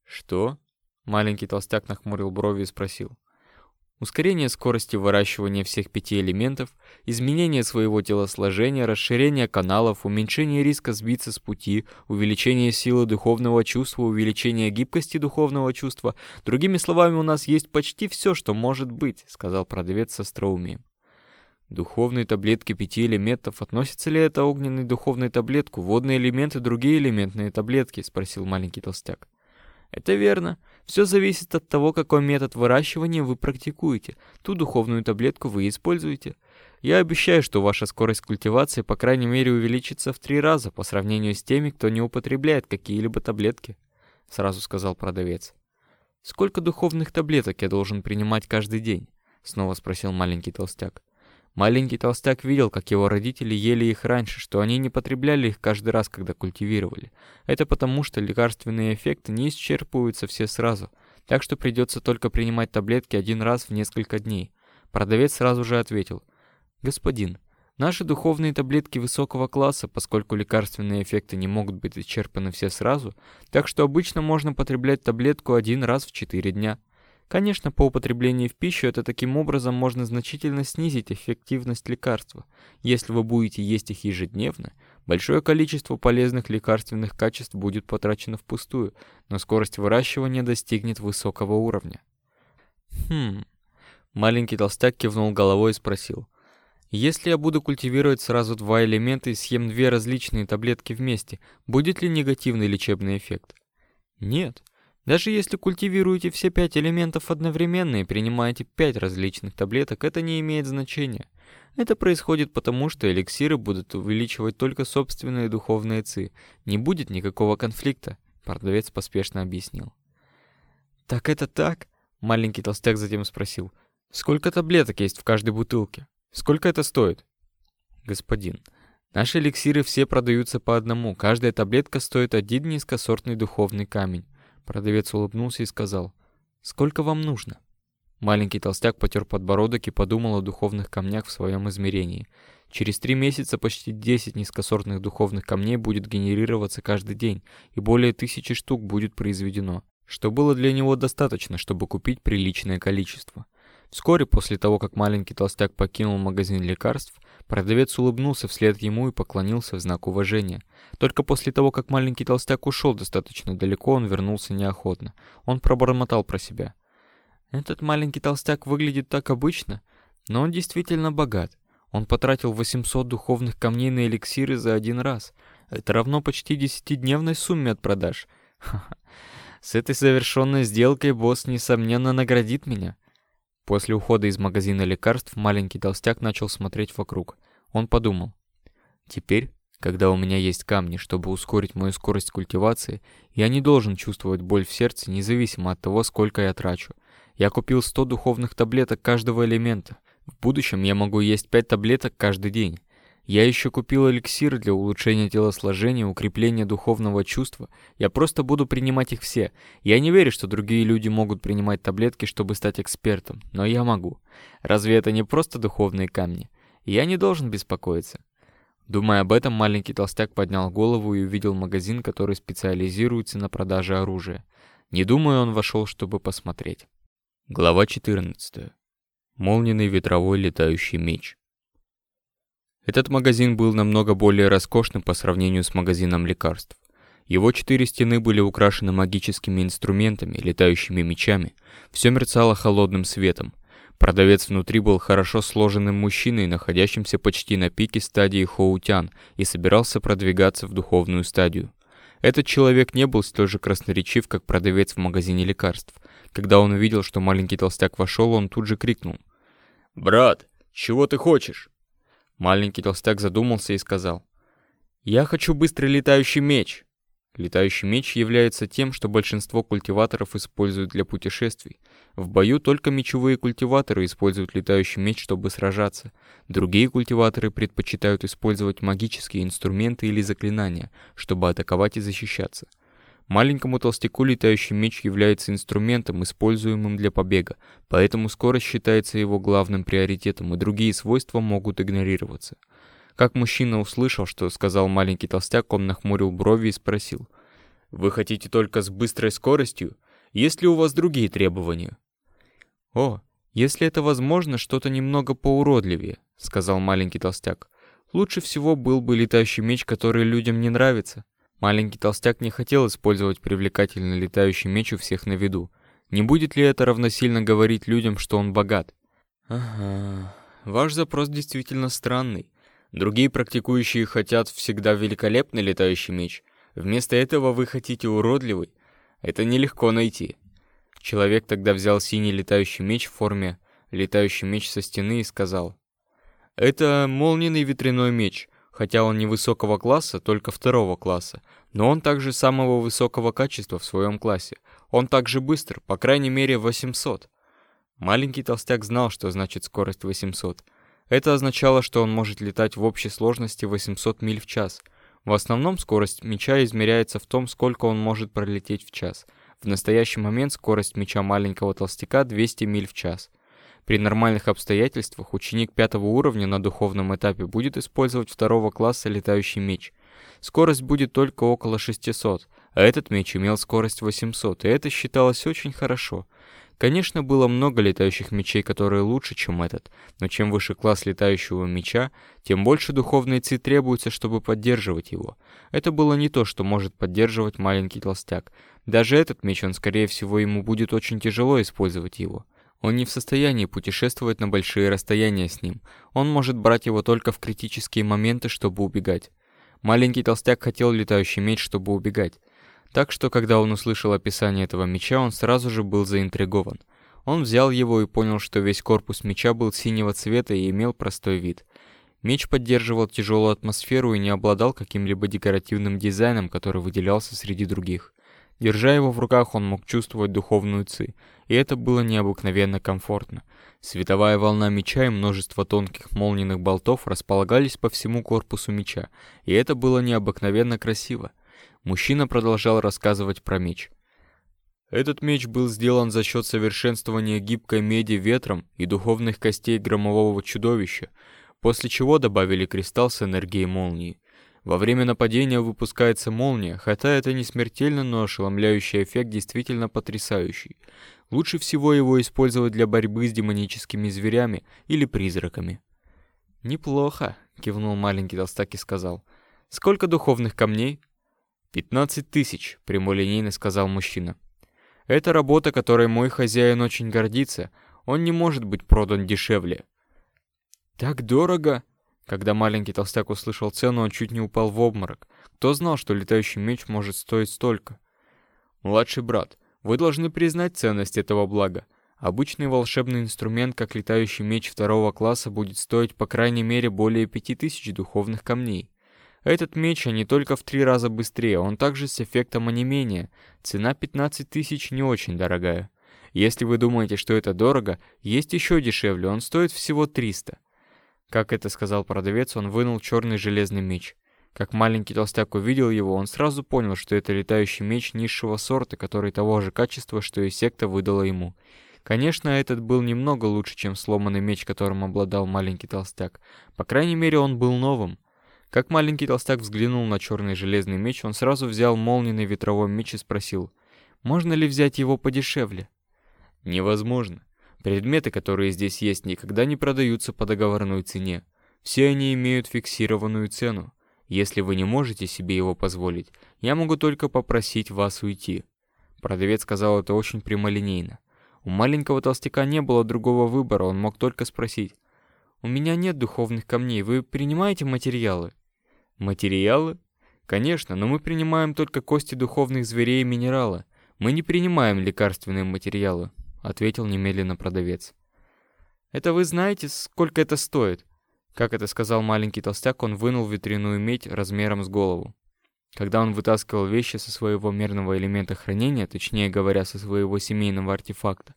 «Что?» Маленький толстяк нахмурил брови и спросил ускорение скорости выращивания всех пяти элементов, изменение своего телосложения, расширение каналов, уменьшение риска сбиться с пути, увеличение силы духовного чувства, увеличение гибкости духовного чувства. Другими словами, у нас есть почти все, что может быть, сказал продавец со остроумием. Духовные таблетки пяти элементов. Относится ли это огненной духовной таблетку, водные элементы, другие элементные таблетки? Спросил маленький толстяк. Это верно. Все зависит от того, какой метод выращивания вы практикуете, ту духовную таблетку вы используете. Я обещаю, что ваша скорость культивации по крайней мере увеличится в три раза по сравнению с теми, кто не употребляет какие-либо таблетки», — сразу сказал продавец. «Сколько духовных таблеток я должен принимать каждый день?» — снова спросил маленький толстяк. Маленький толстяк видел, как его родители ели их раньше, что они не потребляли их каждый раз, когда культивировали. Это потому, что лекарственные эффекты не исчерпываются все сразу, так что придется только принимать таблетки один раз в несколько дней. Продавец сразу же ответил. «Господин, Наши духовные таблетки высокого класса, поскольку лекарственные эффекты не могут быть исчерпаны все сразу, так что обычно можно потреблять таблетку один раз в четыре дня. Конечно, по употреблению в пищу это таким образом можно значительно снизить эффективность лекарства. Если вы будете есть их ежедневно, большое количество полезных лекарственных качеств будет потрачено впустую, но скорость выращивания достигнет высокого уровня. Хм. Маленький толстяк кивнул головой и спросил. Если я буду культивировать сразу два элемента и съем две различные таблетки вместе, будет ли негативный лечебный эффект? Нет. Даже если культивируете все пять элементов одновременно и принимаете пять различных таблеток, это не имеет значения. Это происходит потому, что эликсиры будут увеличивать только собственные духовные ци. Не будет никакого конфликта, продавец поспешно объяснил. «Так это так?» — маленький толстяк затем спросил. «Сколько таблеток есть в каждой бутылке? Сколько это стоит?» «Господин, наши эликсиры все продаются по одному. Каждая таблетка стоит один низкосортный духовный камень. Продавец улыбнулся и сказал, «Сколько вам нужно?» Маленький толстяк потер подбородок и подумал о духовных камнях в своем измерении. Через три месяца почти 10 низкосортных духовных камней будет генерироваться каждый день, и более тысячи штук будет произведено, что было для него достаточно, чтобы купить приличное количество. Вскоре после того, как маленький толстяк покинул магазин лекарств, Продавец улыбнулся вслед ему и поклонился в знак уважения. Только после того, как маленький толстяк ушел достаточно далеко, он вернулся неохотно. Он пробормотал про себя. «Этот маленький толстяк выглядит так обычно, но он действительно богат. Он потратил 800 духовных камней на эликсиры за один раз. Это равно почти десятидневной сумме от продаж. Ха -ха. С этой завершенной сделкой босс, несомненно, наградит меня». После ухода из магазина лекарств маленький толстяк начал смотреть вокруг. Он подумал. «Теперь, когда у меня есть камни, чтобы ускорить мою скорость культивации, я не должен чувствовать боль в сердце, независимо от того, сколько я трачу. Я купил 100 духовных таблеток каждого элемента. В будущем я могу есть 5 таблеток каждый день. Я еще купил эликсир для улучшения телосложения, укрепления духовного чувства. Я просто буду принимать их все. Я не верю, что другие люди могут принимать таблетки, чтобы стать экспертом, но я могу. Разве это не просто духовные камни? Я не должен беспокоиться. Думая об этом, маленький толстяк поднял голову и увидел магазин, который специализируется на продаже оружия. Не думая, он вошел, чтобы посмотреть. Глава 14. Молниный ветровой летающий меч. Этот магазин был намного более роскошным по сравнению с магазином лекарств. Его четыре стены были украшены магическими инструментами, летающими мечами. Все мерцало холодным светом. Продавец внутри был хорошо сложенным мужчиной, находящимся почти на пике стадии хоутян и собирался продвигаться в духовную стадию. Этот человек не был столь же красноречив, как продавец в магазине лекарств. Когда он увидел, что маленький толстяк вошел, он тут же крикнул. «Брат, чего ты хочешь?» Маленький толстяк задумался и сказал. «Я хочу быстрый летающий меч!» Летающий меч является тем, что большинство культиваторов используют для путешествий. В бою только мечевые культиваторы используют летающий меч, чтобы сражаться. Другие культиваторы предпочитают использовать магические инструменты или заклинания, чтобы атаковать и защищаться. Маленькому толстяку летающий меч является инструментом, используемым для побега, поэтому скорость считается его главным приоритетом, и другие свойства могут игнорироваться. Как мужчина услышал, что сказал маленький толстяк, он нахмурил брови и спросил. «Вы хотите только с быстрой скоростью? Есть ли у вас другие требования?» «О, если это возможно, что-то немного поуродливее», — сказал маленький толстяк. «Лучше всего был бы летающий меч, который людям не нравится». Маленький толстяк не хотел использовать привлекательный летающий меч у всех на виду. Не будет ли это равносильно говорить людям, что он богат? Ага, ваш запрос действительно странный. Другие практикующие хотят всегда великолепный летающий меч. Вместо этого вы хотите уродливый. Это нелегко найти. Человек тогда взял синий летающий меч в форме летающий меч со стены и сказал. Это молниенный ветряной меч хотя он невысокого класса, только второго класса, но он также самого высокого качества в своем классе. Он также быстр, по крайней мере 800. Маленький толстяк знал, что значит скорость 800. Это означало, что он может летать в общей сложности 800 миль в час. В основном скорость мяча измеряется в том, сколько он может пролететь в час. В настоящий момент скорость мяча маленького толстяка 200 миль в час. При нормальных обстоятельствах ученик пятого уровня на духовном этапе будет использовать второго класса летающий меч. Скорость будет только около 600, а этот меч имел скорость 800, и это считалось очень хорошо. Конечно, было много летающих мечей, которые лучше, чем этот, но чем выше класс летающего меча, тем больше духовной ци требуется, чтобы поддерживать его. Это было не то, что может поддерживать маленький толстяк. Даже этот меч, он, скорее всего, ему будет очень тяжело использовать его. Он не в состоянии путешествовать на большие расстояния с ним. Он может брать его только в критические моменты, чтобы убегать. Маленький толстяк хотел летающий меч, чтобы убегать. Так что, когда он услышал описание этого меча, он сразу же был заинтригован. Он взял его и понял, что весь корпус меча был синего цвета и имел простой вид. Меч поддерживал тяжелую атмосферу и не обладал каким-либо декоративным дизайном, который выделялся среди других. Держа его в руках, он мог чувствовать духовную ци, и это было необыкновенно комфортно. Световая волна меча и множество тонких молниных болтов располагались по всему корпусу меча, и это было необыкновенно красиво. Мужчина продолжал рассказывать про меч. Этот меч был сделан за счет совершенствования гибкой меди ветром и духовных костей громового чудовища, после чего добавили кристалл с энергией молнии. Во время нападения выпускается молния, хотя это не смертельно, но ошеломляющий эффект действительно потрясающий. Лучше всего его использовать для борьбы с демоническими зверями или призраками. «Неплохо», — кивнул маленький толстак и сказал. «Сколько духовных камней?» «Пятнадцать тысяч», — прямолинейно сказал мужчина. «Это работа, которой мой хозяин очень гордится. Он не может быть продан дешевле». «Так дорого?» Когда маленький толстяк услышал цену, он чуть не упал в обморок. Кто знал, что летающий меч может стоить столько? Младший брат, вы должны признать ценность этого блага. Обычный волшебный инструмент, как летающий меч второго класса, будет стоить по крайней мере более 5000 духовных камней. Этот меч, а не только в три раза быстрее, он также с эффектом онемения. Цена 15 тысяч не очень дорогая. Если вы думаете, что это дорого, есть еще дешевле, он стоит всего 300. Как это сказал продавец, он вынул черный железный меч. Как маленький толстяк увидел его, он сразу понял, что это летающий меч низшего сорта, который того же качества, что и секта выдала ему. Конечно, этот был немного лучше, чем сломанный меч, которым обладал маленький толстяк. По крайней мере, он был новым. Как маленький толстяк взглянул на черный железный меч, он сразу взял молниенный ветровой меч и спросил, «Можно ли взять его подешевле?» «Невозможно. Предметы, которые здесь есть, никогда не продаются по договорной цене. Все они имеют фиксированную цену. Если вы не можете себе его позволить, я могу только попросить вас уйти». Продавец сказал это очень прямолинейно. У маленького толстяка не было другого выбора, он мог только спросить. «У меня нет духовных камней, вы принимаете материалы?» «Материалы?» «Конечно, но мы принимаем только кости духовных зверей и минералы. Мы не принимаем лекарственные материалы». — ответил немедленно продавец. «Это вы знаете, сколько это стоит?» Как это сказал маленький толстяк, он вынул ветряную медь размером с голову. Когда он вытаскивал вещи со своего мирного элемента хранения, точнее говоря, со своего семейного артефакта,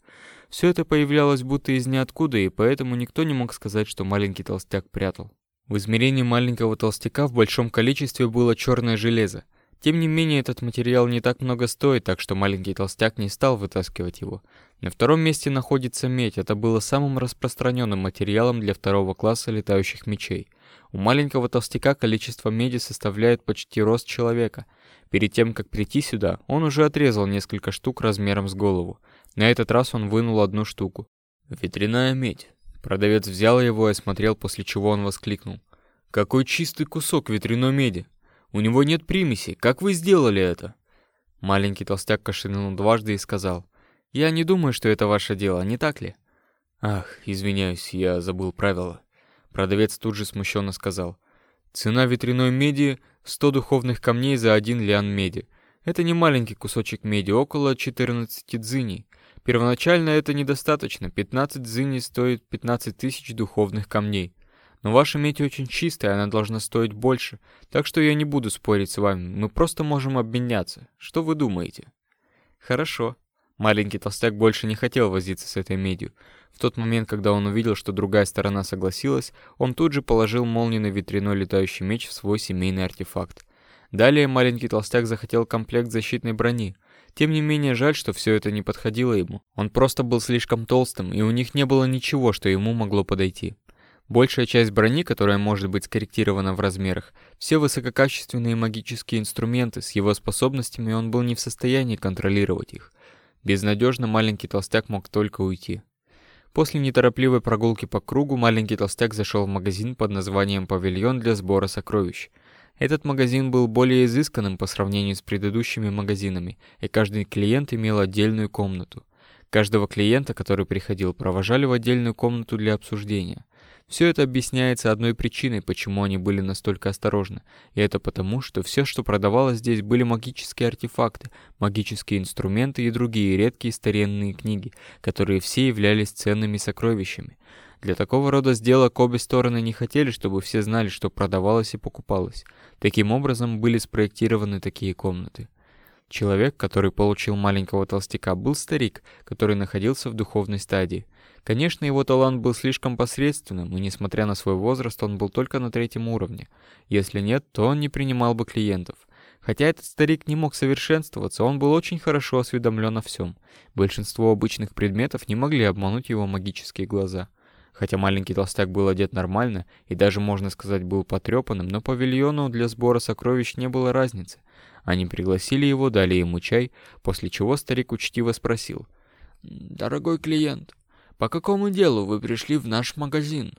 все это появлялось будто из ниоткуда, и поэтому никто не мог сказать, что маленький толстяк прятал. В измерении маленького толстяка в большом количестве было черное железо. Тем не менее, этот материал не так много стоит, так что маленький толстяк не стал вытаскивать его. На втором месте находится медь. Это было самым распространенным материалом для второго класса летающих мечей. У маленького толстяка количество меди составляет почти рост человека. Перед тем, как прийти сюда, он уже отрезал несколько штук размером с голову. На этот раз он вынул одну штуку. «Ветряная медь». Продавец взял его и осмотрел, после чего он воскликнул. «Какой чистый кусок ветряной меди! У него нет примесей! Как вы сделали это?» Маленький толстяк кашлянул дважды и сказал. Я не думаю, что это ваше дело, не так ли? Ах, извиняюсь, я забыл правила. Продавец тут же смущенно сказал. Цена ветряной меди — 100 духовных камней за один лиан меди. Это не маленький кусочек меди, около 14 дзыней. Первоначально это недостаточно, 15 дзыней стоит 15 тысяч духовных камней. Но ваша медь очень чистая, она должна стоить больше, так что я не буду спорить с вами, мы просто можем обменяться. Что вы думаете? Хорошо, Маленький толстяк больше не хотел возиться с этой медью. В тот момент, когда он увидел, что другая сторона согласилась, он тут же положил молнию на ветряной летающий меч в свой семейный артефакт. Далее маленький толстяк захотел комплект защитной брони. Тем не менее, жаль, что все это не подходило ему. Он просто был слишком толстым, и у них не было ничего, что ему могло подойти. Большая часть брони, которая может быть скорректирована в размерах, все высококачественные магические инструменты, с его способностями он был не в состоянии контролировать их – Безнадежно маленький толстяк мог только уйти. После неторопливой прогулки по кругу маленький толстяк зашел в магазин под названием «Павильон для сбора сокровищ». Этот магазин был более изысканным по сравнению с предыдущими магазинами, и каждый клиент имел отдельную комнату. Каждого клиента, который приходил, провожали в отдельную комнату для обсуждения. Все это объясняется одной причиной, почему они были настолько осторожны. И это потому, что все, что продавалось здесь, были магические артефакты, магические инструменты и другие редкие старинные книги, которые все являлись ценными сокровищами. Для такого рода сделок обе стороны не хотели, чтобы все знали, что продавалось и покупалось. Таким образом были спроектированы такие комнаты. Человек, который получил маленького толстяка, был старик, который находился в духовной стадии. Конечно, его талант был слишком посредственным, и несмотря на свой возраст, он был только на третьем уровне. Если нет, то он не принимал бы клиентов. Хотя этот старик не мог совершенствоваться, он был очень хорошо осведомлен о всем. Большинство обычных предметов не могли обмануть его магические глаза. Хотя маленький толстяк был одет нормально и даже, можно сказать, был потрепанным, но павильону для сбора сокровищ не было разницы – они пригласили его, дали ему чай, после чего старик учтиво спросил. «Дорогой клиент, по какому делу вы пришли в наш магазин?»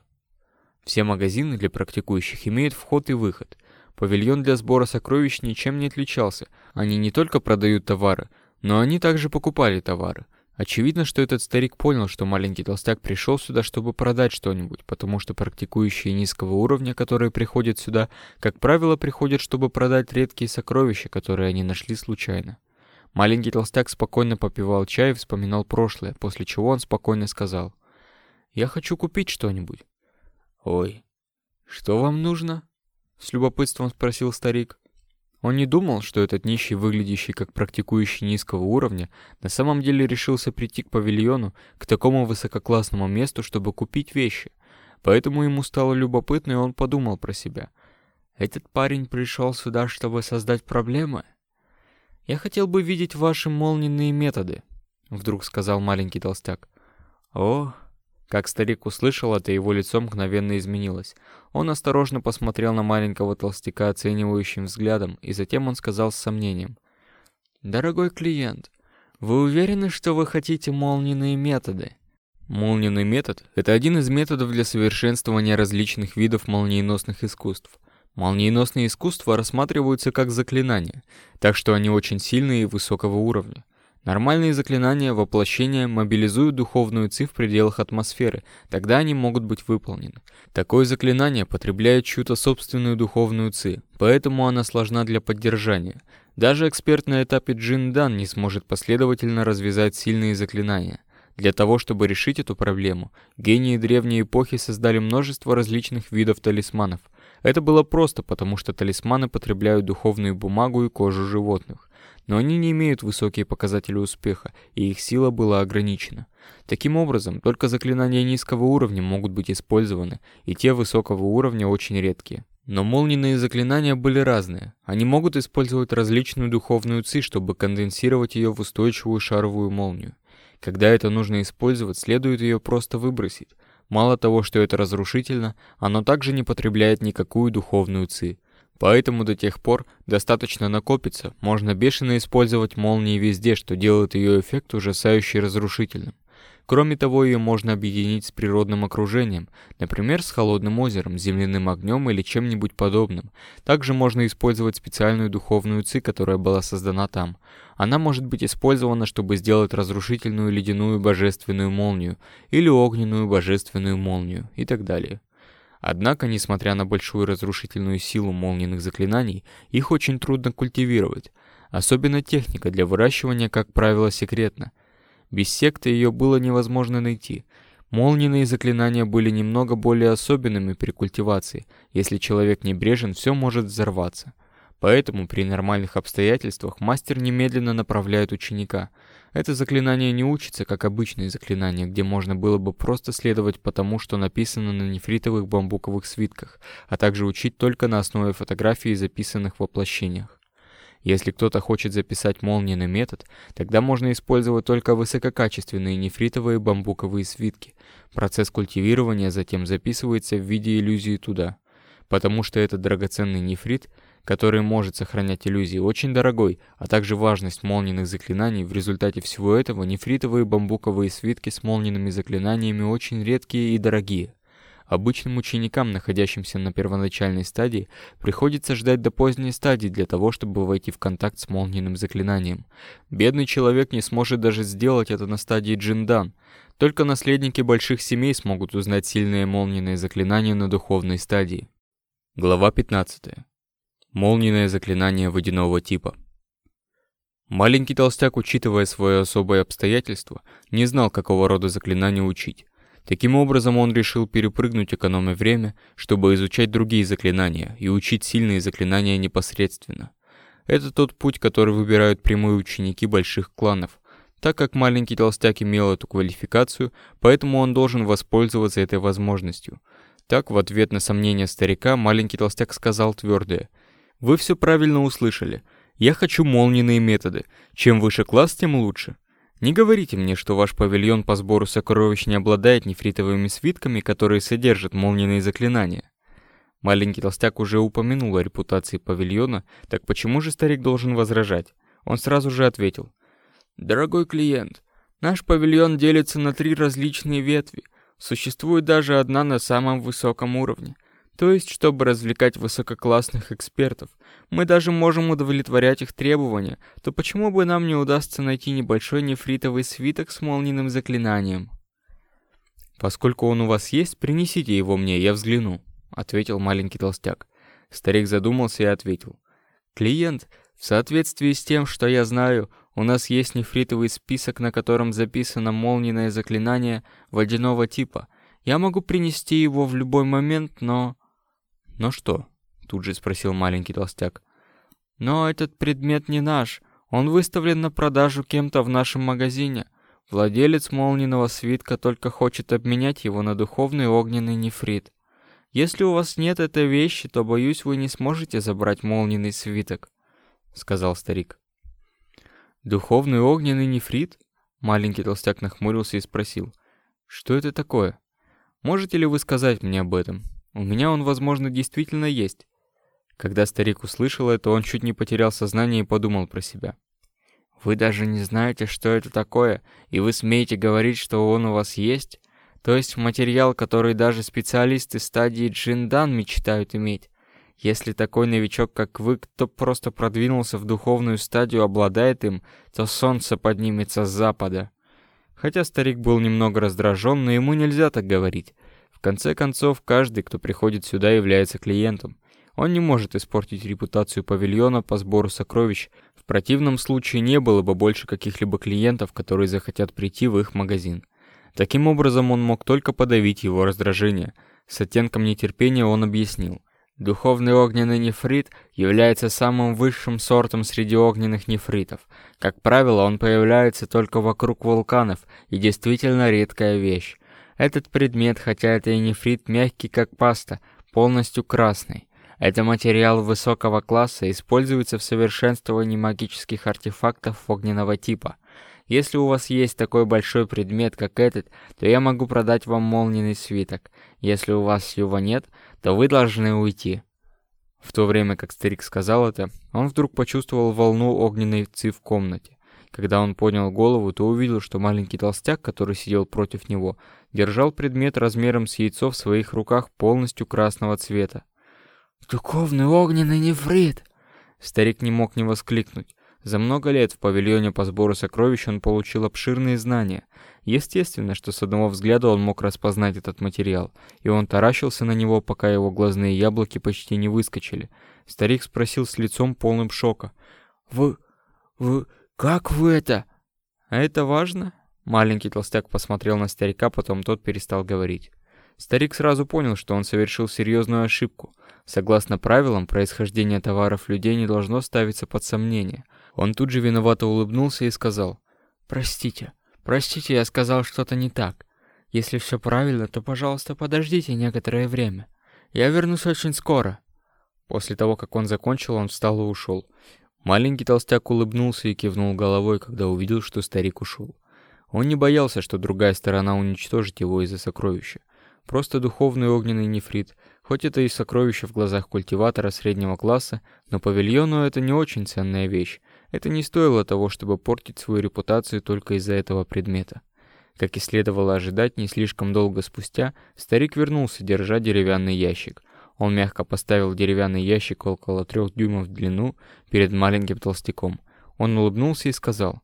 Все магазины для практикующих имеют вход и выход. Павильон для сбора сокровищ ничем не отличался. Они не только продают товары, но они также покупали товары. Очевидно, что этот старик понял, что маленький толстяк пришел сюда, чтобы продать что-нибудь, потому что практикующие низкого уровня, которые приходят сюда, как правило, приходят, чтобы продать редкие сокровища, которые они нашли случайно. Маленький толстяк спокойно попивал чай и вспоминал прошлое, после чего он спокойно сказал. «Я хочу купить что-нибудь». «Ой, что вам нужно?» — с любопытством спросил старик. Он не думал, что этот нищий, выглядящий как практикующий низкого уровня, на самом деле решился прийти к павильону, к такому высококлассному месту, чтобы купить вещи. Поэтому ему стало любопытно, и он подумал про себя. «Этот парень пришел сюда, чтобы создать проблемы?» «Я хотел бы видеть ваши молниенные методы», — вдруг сказал маленький толстяк. «О!» Как старик услышал это, его лицо мгновенно изменилось. Он осторожно посмотрел на маленького толстяка оценивающим взглядом, и затем он сказал с сомнением. «Дорогой клиент, вы уверены, что вы хотите молниеные методы?» Молниеный метод – это один из методов для совершенствования различных видов молниеносных искусств. Молниеносные искусства рассматриваются как заклинания, так что они очень сильные и высокого уровня. Нормальные заклинания воплощения мобилизуют духовную ци в пределах атмосферы, тогда они могут быть выполнены. Такое заклинание потребляет чью-то собственную духовную ци, поэтому она сложна для поддержания. Даже эксперт на этапе джиндан не сможет последовательно развязать сильные заклинания. Для того, чтобы решить эту проблему, гении древней эпохи создали множество различных видов талисманов. Это было просто, потому что талисманы потребляют духовную бумагу и кожу животных но они не имеют высокие показатели успеха, и их сила была ограничена. Таким образом, только заклинания низкого уровня могут быть использованы, и те высокого уровня очень редкие. Но молниенные заклинания были разные. Они могут использовать различную духовную ци, чтобы конденсировать ее в устойчивую шаровую молнию. Когда это нужно использовать, следует ее просто выбросить. Мало того, что это разрушительно, оно также не потребляет никакую духовную ци, Поэтому до тех пор достаточно накопиться, можно бешено использовать молнии везде, что делает ее эффект ужасающе разрушительным. Кроме того, ее можно объединить с природным окружением, например, с холодным озером, земляным огнем или чем-нибудь подобным. Также можно использовать специальную духовную ци, которая была создана там. Она может быть использована, чтобы сделать разрушительную ледяную божественную молнию или огненную божественную молнию и так далее. Однако, несмотря на большую разрушительную силу молниенных заклинаний, их очень трудно культивировать. Особенно техника для выращивания, как правило, секретна. Без секты ее было невозможно найти. Молниенные заклинания были немного более особенными при культивации. Если человек небрежен, все может взорваться. Поэтому при нормальных обстоятельствах мастер немедленно направляет ученика – это заклинание не учится, как обычные заклинания, где можно было бы просто следовать по тому, что написано на нефритовых бамбуковых свитках, а также учить только на основе фотографий, записанных в воплощениях. Если кто-то хочет записать молниеный метод, тогда можно использовать только высококачественные нефритовые бамбуковые свитки. Процесс культивирования затем записывается в виде иллюзии туда, потому что этот драгоценный нефрит – который может сохранять иллюзии, очень дорогой, а также важность молниенных заклинаний. В результате всего этого нефритовые бамбуковые свитки с молниенными заклинаниями очень редкие и дорогие. Обычным ученикам, находящимся на первоначальной стадии, приходится ждать до поздней стадии для того, чтобы войти в контакт с молниенным заклинанием. Бедный человек не сможет даже сделать это на стадии джиндан. Только наследники больших семей смогут узнать сильные молниенные заклинания на духовной стадии. Глава 15. Молниеное заклинание водяного типа. Маленький толстяк, учитывая свое особое обстоятельство, не знал, какого рода заклинания учить. Таким образом, он решил перепрыгнуть, экономя время, чтобы изучать другие заклинания и учить сильные заклинания непосредственно. Это тот путь, который выбирают прямые ученики больших кланов. Так как маленький толстяк имел эту квалификацию, поэтому он должен воспользоваться этой возможностью. Так, в ответ на сомнения старика, маленький толстяк сказал твердое – вы все правильно услышали. Я хочу молниеные методы. Чем выше класс, тем лучше. Не говорите мне, что ваш павильон по сбору сокровищ не обладает нефритовыми свитками, которые содержат молниеные заклинания. Маленький толстяк уже упомянул о репутации павильона, так почему же старик должен возражать? Он сразу же ответил. «Дорогой клиент, наш павильон делится на три различные ветви. Существует даже одна на самом высоком уровне. То есть, чтобы развлекать высококлассных экспертов, мы даже можем удовлетворять их требования, то почему бы нам не удастся найти небольшой нефритовый свиток с молниным заклинанием? «Поскольку он у вас есть, принесите его мне, я взгляну», — ответил маленький толстяк. Старик задумался и ответил. «Клиент, в соответствии с тем, что я знаю, у нас есть нефритовый список, на котором записано молниное заклинание водяного типа. Я могу принести его в любой момент, но...» «Но что?» – тут же спросил маленький толстяк. «Но этот предмет не наш. Он выставлен на продажу кем-то в нашем магазине. Владелец молниного свитка только хочет обменять его на духовный огненный нефрит. Если у вас нет этой вещи, то, боюсь, вы не сможете забрать молниный свиток», — сказал старик. «Духовный огненный нефрит?» Маленький толстяк нахмурился и спросил. «Что это такое? Можете ли вы сказать мне об этом?» У меня он, возможно, действительно есть. Когда старик услышал это, он чуть не потерял сознание и подумал про себя. Вы даже не знаете, что это такое, и вы смеете говорить, что он у вас есть? То есть материал, который даже специалисты стадии джиндан мечтают иметь. Если такой новичок, как вы, кто просто продвинулся в духовную стадию, обладает им, то солнце поднимется с запада. Хотя старик был немного раздражен, но ему нельзя так говорить конце концов, каждый, кто приходит сюда, является клиентом. Он не может испортить репутацию павильона по сбору сокровищ. В противном случае не было бы больше каких-либо клиентов, которые захотят прийти в их магазин. Таким образом, он мог только подавить его раздражение. С оттенком нетерпения он объяснил. Духовный огненный нефрит является самым высшим сортом среди огненных нефритов. Как правило, он появляется только вокруг вулканов и действительно редкая вещь. Этот предмет, хотя это и нефрит, мягкий как паста, полностью красный. Это материал высокого класса, используется в совершенствовании магических артефактов огненного типа. Если у вас есть такой большой предмет, как этот, то я могу продать вам молниенный свиток. Если у вас его нет, то вы должны уйти. В то время как старик сказал это, он вдруг почувствовал волну огненной ци в комнате. Когда он поднял голову, то увидел, что маленький толстяк, который сидел против него, держал предмет размером с яйцо в своих руках полностью красного цвета. «Духовный огненный нефрит!» Старик не мог не воскликнуть. За много лет в павильоне по сбору сокровищ он получил обширные знания. Естественно, что с одного взгляда он мог распознать этот материал, и он таращился на него, пока его глазные яблоки почти не выскочили. Старик спросил с лицом полным шока. «Вы... вы... Как вы это? А это важно? Маленький толстяк посмотрел на старика, потом тот перестал говорить. Старик сразу понял, что он совершил серьезную ошибку. Согласно правилам, происхождение товаров людей не должно ставиться под сомнение. Он тут же виновато улыбнулся и сказал, «Простите, простите, я сказал что-то не так. Если все правильно, то, пожалуйста, подождите некоторое время. Я вернусь очень скоро». После того, как он закончил, он встал и ушел. Маленький толстяк улыбнулся и кивнул головой, когда увидел, что старик ушел. Он не боялся, что другая сторона уничтожит его из-за сокровища. Просто духовный огненный нефрит, хоть это и сокровище в глазах культиватора среднего класса, но павильону это не очень ценная вещь. Это не стоило того, чтобы портить свою репутацию только из-за этого предмета. Как и следовало ожидать, не слишком долго спустя старик вернулся, держа деревянный ящик – он мягко поставил деревянный ящик около трех дюймов в длину перед маленьким толстяком. Он улыбнулся и сказал,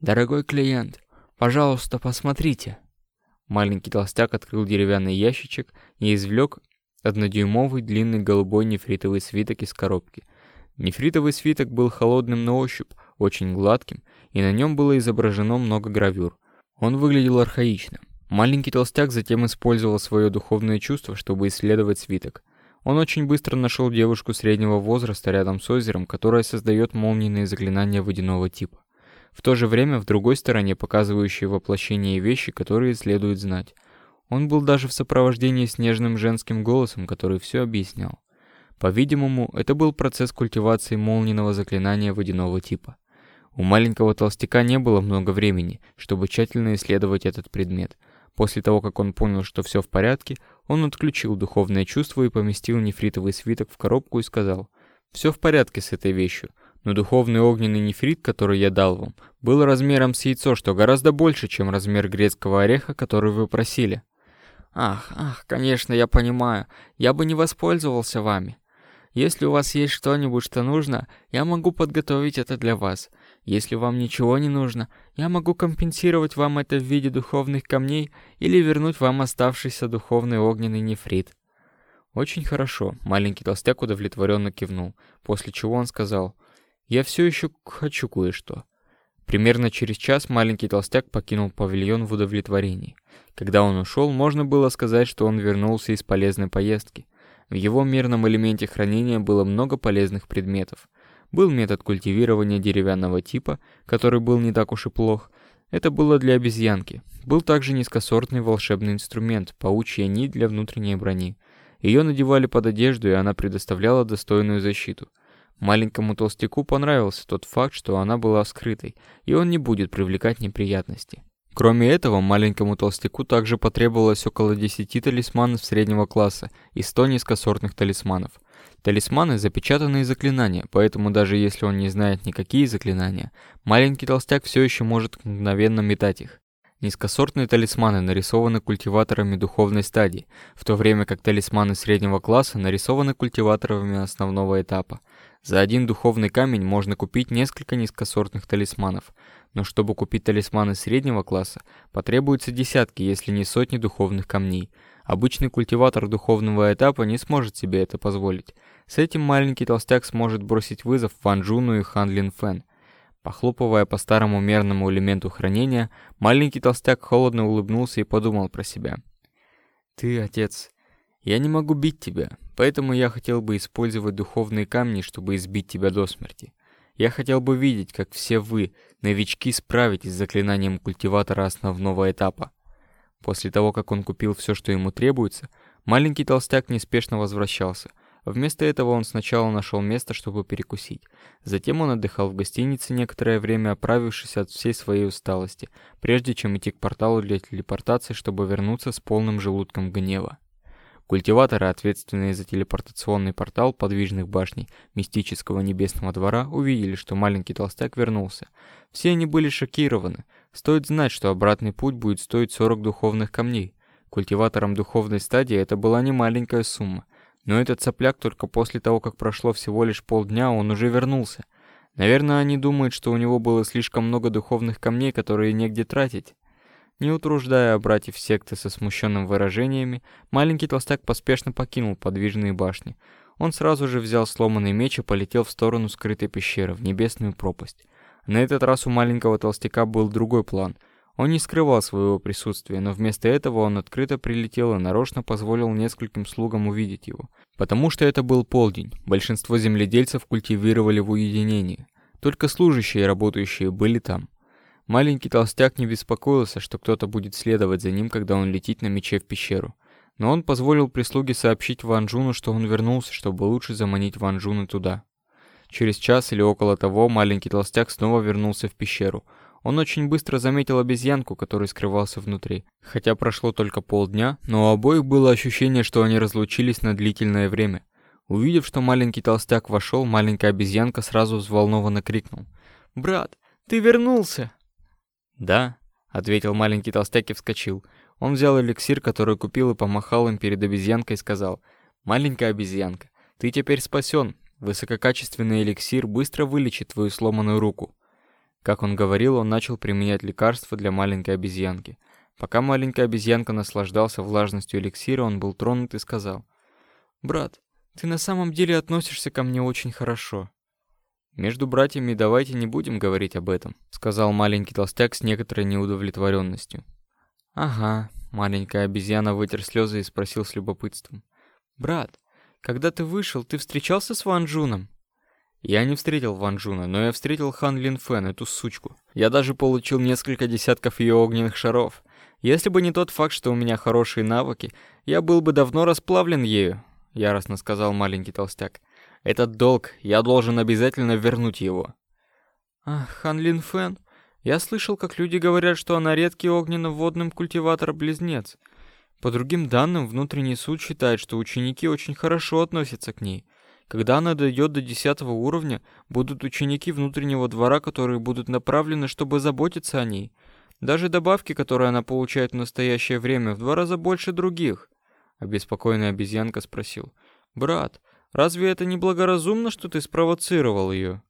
«Дорогой клиент, пожалуйста, посмотрите». Маленький толстяк открыл деревянный ящичек и извлек однодюймовый длинный голубой нефритовый свиток из коробки. Нефритовый свиток был холодным на ощупь, очень гладким, и на нем было изображено много гравюр. Он выглядел архаично. Маленький толстяк затем использовал свое духовное чувство, чтобы исследовать свиток – он очень быстро нашел девушку среднего возраста рядом с озером, которая создает молниенные заклинания водяного типа. В то же время в другой стороне показывающие воплощение вещи, которые следует знать. Он был даже в сопровождении с нежным женским голосом, который все объяснял. По-видимому, это был процесс культивации молниенного заклинания водяного типа. У маленького толстяка не было много времени, чтобы тщательно исследовать этот предмет. После того, как он понял, что все в порядке, он отключил духовное чувство и поместил нефритовый свиток в коробку и сказал, «Все в порядке с этой вещью, но духовный огненный нефрит, который я дал вам, был размером с яйцо, что гораздо больше, чем размер грецкого ореха, который вы просили». «Ах, ах, конечно, я понимаю, я бы не воспользовался вами. Если у вас есть что-нибудь, что нужно, я могу подготовить это для вас». Если вам ничего не нужно, я могу компенсировать вам это в виде духовных камней или вернуть вам оставшийся духовный огненный нефрит. Очень хорошо, маленький толстяк удовлетворенно кивнул, после чего он сказал, я все еще хочу кое-что. Примерно через час маленький толстяк покинул павильон в удовлетворении. Когда он ушел, можно было сказать, что он вернулся из полезной поездки. В его мирном элементе хранения было много полезных предметов. Был метод культивирования деревянного типа, который был не так уж и плох. Это было для обезьянки. Был также низкосортный волшебный инструмент – паучья нить для внутренней брони. Ее надевали под одежду, и она предоставляла достойную защиту. Маленькому толстяку понравился тот факт, что она была скрытой, и он не будет привлекать неприятности. Кроме этого, маленькому толстяку также потребовалось около 10 талисманов среднего класса и 100 низкосортных талисманов – Талисманы запечатанные заклинания, поэтому даже если он не знает никакие заклинания, маленький толстяк все еще может мгновенно метать их. Низкосортные талисманы нарисованы культиваторами духовной стадии, в то время как талисманы среднего класса нарисованы культиваторами основного этапа. За один духовный камень можно купить несколько низкосортных талисманов, но чтобы купить талисманы среднего класса, потребуется десятки, если не сотни духовных камней. Обычный культиватор духовного этапа не сможет себе это позволить. С этим маленький толстяк сможет бросить вызов Фан и Хан Лин Фэн. Похлопывая по старому мерному элементу хранения, маленький толстяк холодно улыбнулся и подумал про себя. «Ты, отец, я не могу бить тебя, поэтому я хотел бы использовать духовные камни, чтобы избить тебя до смерти. Я хотел бы видеть, как все вы, новички, справитесь с заклинанием культиватора основного этапа». После того, как он купил все, что ему требуется, маленький толстяк неспешно возвращался – Вместо этого он сначала нашел место, чтобы перекусить. Затем он отдыхал в гостинице некоторое время, оправившись от всей своей усталости, прежде чем идти к порталу для телепортации, чтобы вернуться с полным желудком гнева. Культиваторы, ответственные за телепортационный портал подвижных башней мистического небесного двора, увидели, что маленький толстяк вернулся. Все они были шокированы. Стоит знать, что обратный путь будет стоить 40 духовных камней. Культиваторам духовной стадии это была не маленькая сумма. Но этот цапляк только после того, как прошло всего лишь полдня, он уже вернулся. Наверное, они думают, что у него было слишком много духовных камней, которые негде тратить. Не утруждая братьев секты со смущенным выражениями, маленький толстяк поспешно покинул подвижные башни. Он сразу же взял сломанный меч и полетел в сторону скрытой пещеры, в небесную пропасть. На этот раз у маленького толстяка был другой план — он не скрывал своего присутствия, но вместо этого он открыто прилетел и нарочно позволил нескольким слугам увидеть его. Потому что это был полдень, большинство земледельцев культивировали в уединении. Только служащие и работающие были там. Маленький толстяк не беспокоился, что кто-то будет следовать за ним, когда он летит на мече в пещеру. Но он позволил прислуге сообщить Ван Джуну, что он вернулся, чтобы лучше заманить Ван Джуна туда. Через час или около того маленький толстяк снова вернулся в пещеру – он очень быстро заметил обезьянку, который скрывался внутри. Хотя прошло только полдня, но у обоих было ощущение, что они разлучились на длительное время. Увидев, что маленький толстяк вошел, маленькая обезьянка сразу взволнованно крикнул. «Брат, ты вернулся!» «Да», — ответил маленький толстяк и вскочил. Он взял эликсир, который купил, и помахал им перед обезьянкой и сказал. «Маленькая обезьянка, ты теперь спасен. Высококачественный эликсир быстро вылечит твою сломанную руку». Как он говорил, он начал применять лекарства для маленькой обезьянки. Пока маленькая обезьянка наслаждался влажностью эликсира, он был тронут и сказал, «Брат, ты на самом деле относишься ко мне очень хорошо». «Между братьями давайте не будем говорить об этом», сказал маленький толстяк с некоторой неудовлетворенностью. «Ага», маленькая обезьяна вытер слезы и спросил с любопытством. «Брат, когда ты вышел, ты встречался с Ван Джуном?» Я не встретил Ван Джуна, но я встретил Хан Лин Фен, эту сучку. Я даже получил несколько десятков ее огненных шаров. Если бы не тот факт, что у меня хорошие навыки, я был бы давно расплавлен ею, яростно сказал маленький толстяк. Этот долг, я должен обязательно вернуть его. Ах, Хан Лин Фэн, я слышал, как люди говорят, что она редкий огненно-водным культиватор-близнец. По другим данным, внутренний суд считает, что ученики очень хорошо относятся к ней. Когда она дойдет до 10 уровня, будут ученики внутреннего двора, которые будут направлены, чтобы заботиться о ней. Даже добавки, которые она получает в настоящее время, в два раза больше других. Обеспокоенная обезьянка спросил. «Брат, разве это не благоразумно, что ты спровоцировал ее?»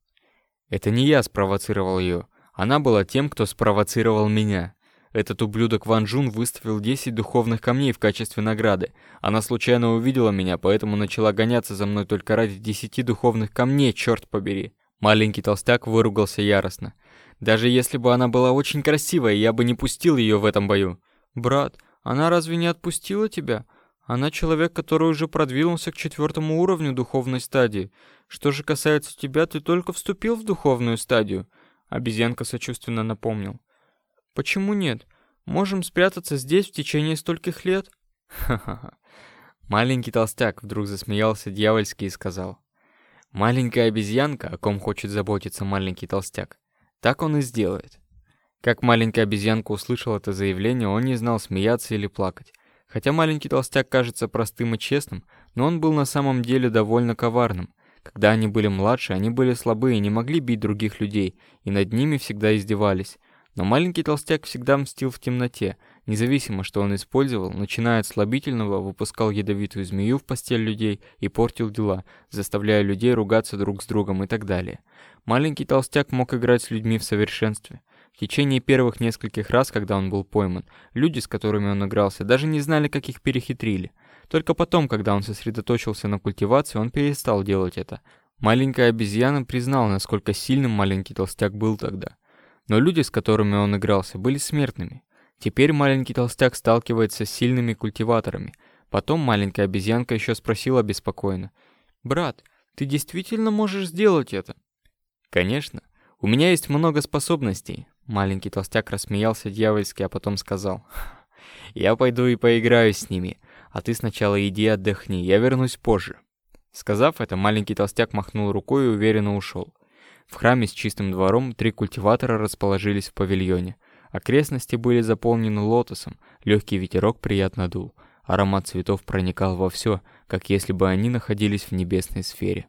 «Это не я спровоцировал ее. Она была тем, кто спровоцировал меня». Этот ублюдок Ван Джун выставил 10 духовных камней в качестве награды. Она случайно увидела меня, поэтому начала гоняться за мной только ради 10 духовных камней, черт побери. Маленький толстяк выругался яростно. Даже если бы она была очень красивая, я бы не пустил ее в этом бою. Брат, она разве не отпустила тебя? Она человек, который уже продвинулся к четвертому уровню духовной стадии. Что же касается тебя, ты только вступил в духовную стадию. Обезьянка сочувственно напомнил. Почему нет? Можем спрятаться здесь в течение стольких лет? Ха-ха-ха. Маленький толстяк вдруг засмеялся дьявольски и сказал. Маленькая обезьянка, о ком хочет заботиться маленький толстяк, так он и сделает. Как маленькая обезьянка услышал это заявление, он не знал, смеяться или плакать. Хотя маленький толстяк кажется простым и честным, но он был на самом деле довольно коварным. Когда они были младше, они были слабы и не могли бить других людей, и над ними всегда издевались. Но маленький толстяк всегда мстил в темноте. Независимо, что он использовал, начиная от слабительного, выпускал ядовитую змею в постель людей и портил дела, заставляя людей ругаться друг с другом и так далее. Маленький толстяк мог играть с людьми в совершенстве. В течение первых нескольких раз, когда он был пойман, люди, с которыми он игрался, даже не знали, как их перехитрили. Только потом, когда он сосредоточился на культивации, он перестал делать это. Маленькая обезьяна признала, насколько сильным маленький толстяк был тогда. Но люди, с которыми он игрался, были смертными. Теперь маленький толстяк сталкивается с сильными культиваторами. Потом маленькая обезьянка еще спросила беспокойно. «Брат, ты действительно можешь сделать это?» «Конечно. У меня есть много способностей». Маленький толстяк рассмеялся дьявольски, а потом сказал. «Я пойду и поиграю с ними. А ты сначала иди отдохни, я вернусь позже». Сказав это, маленький толстяк махнул рукой и уверенно ушел. В храме с чистым двором три культиватора расположились в павильоне. Окрестности были заполнены лотосом, легкий ветерок приятно дул. Аромат цветов проникал во все, как если бы они находились в небесной сфере.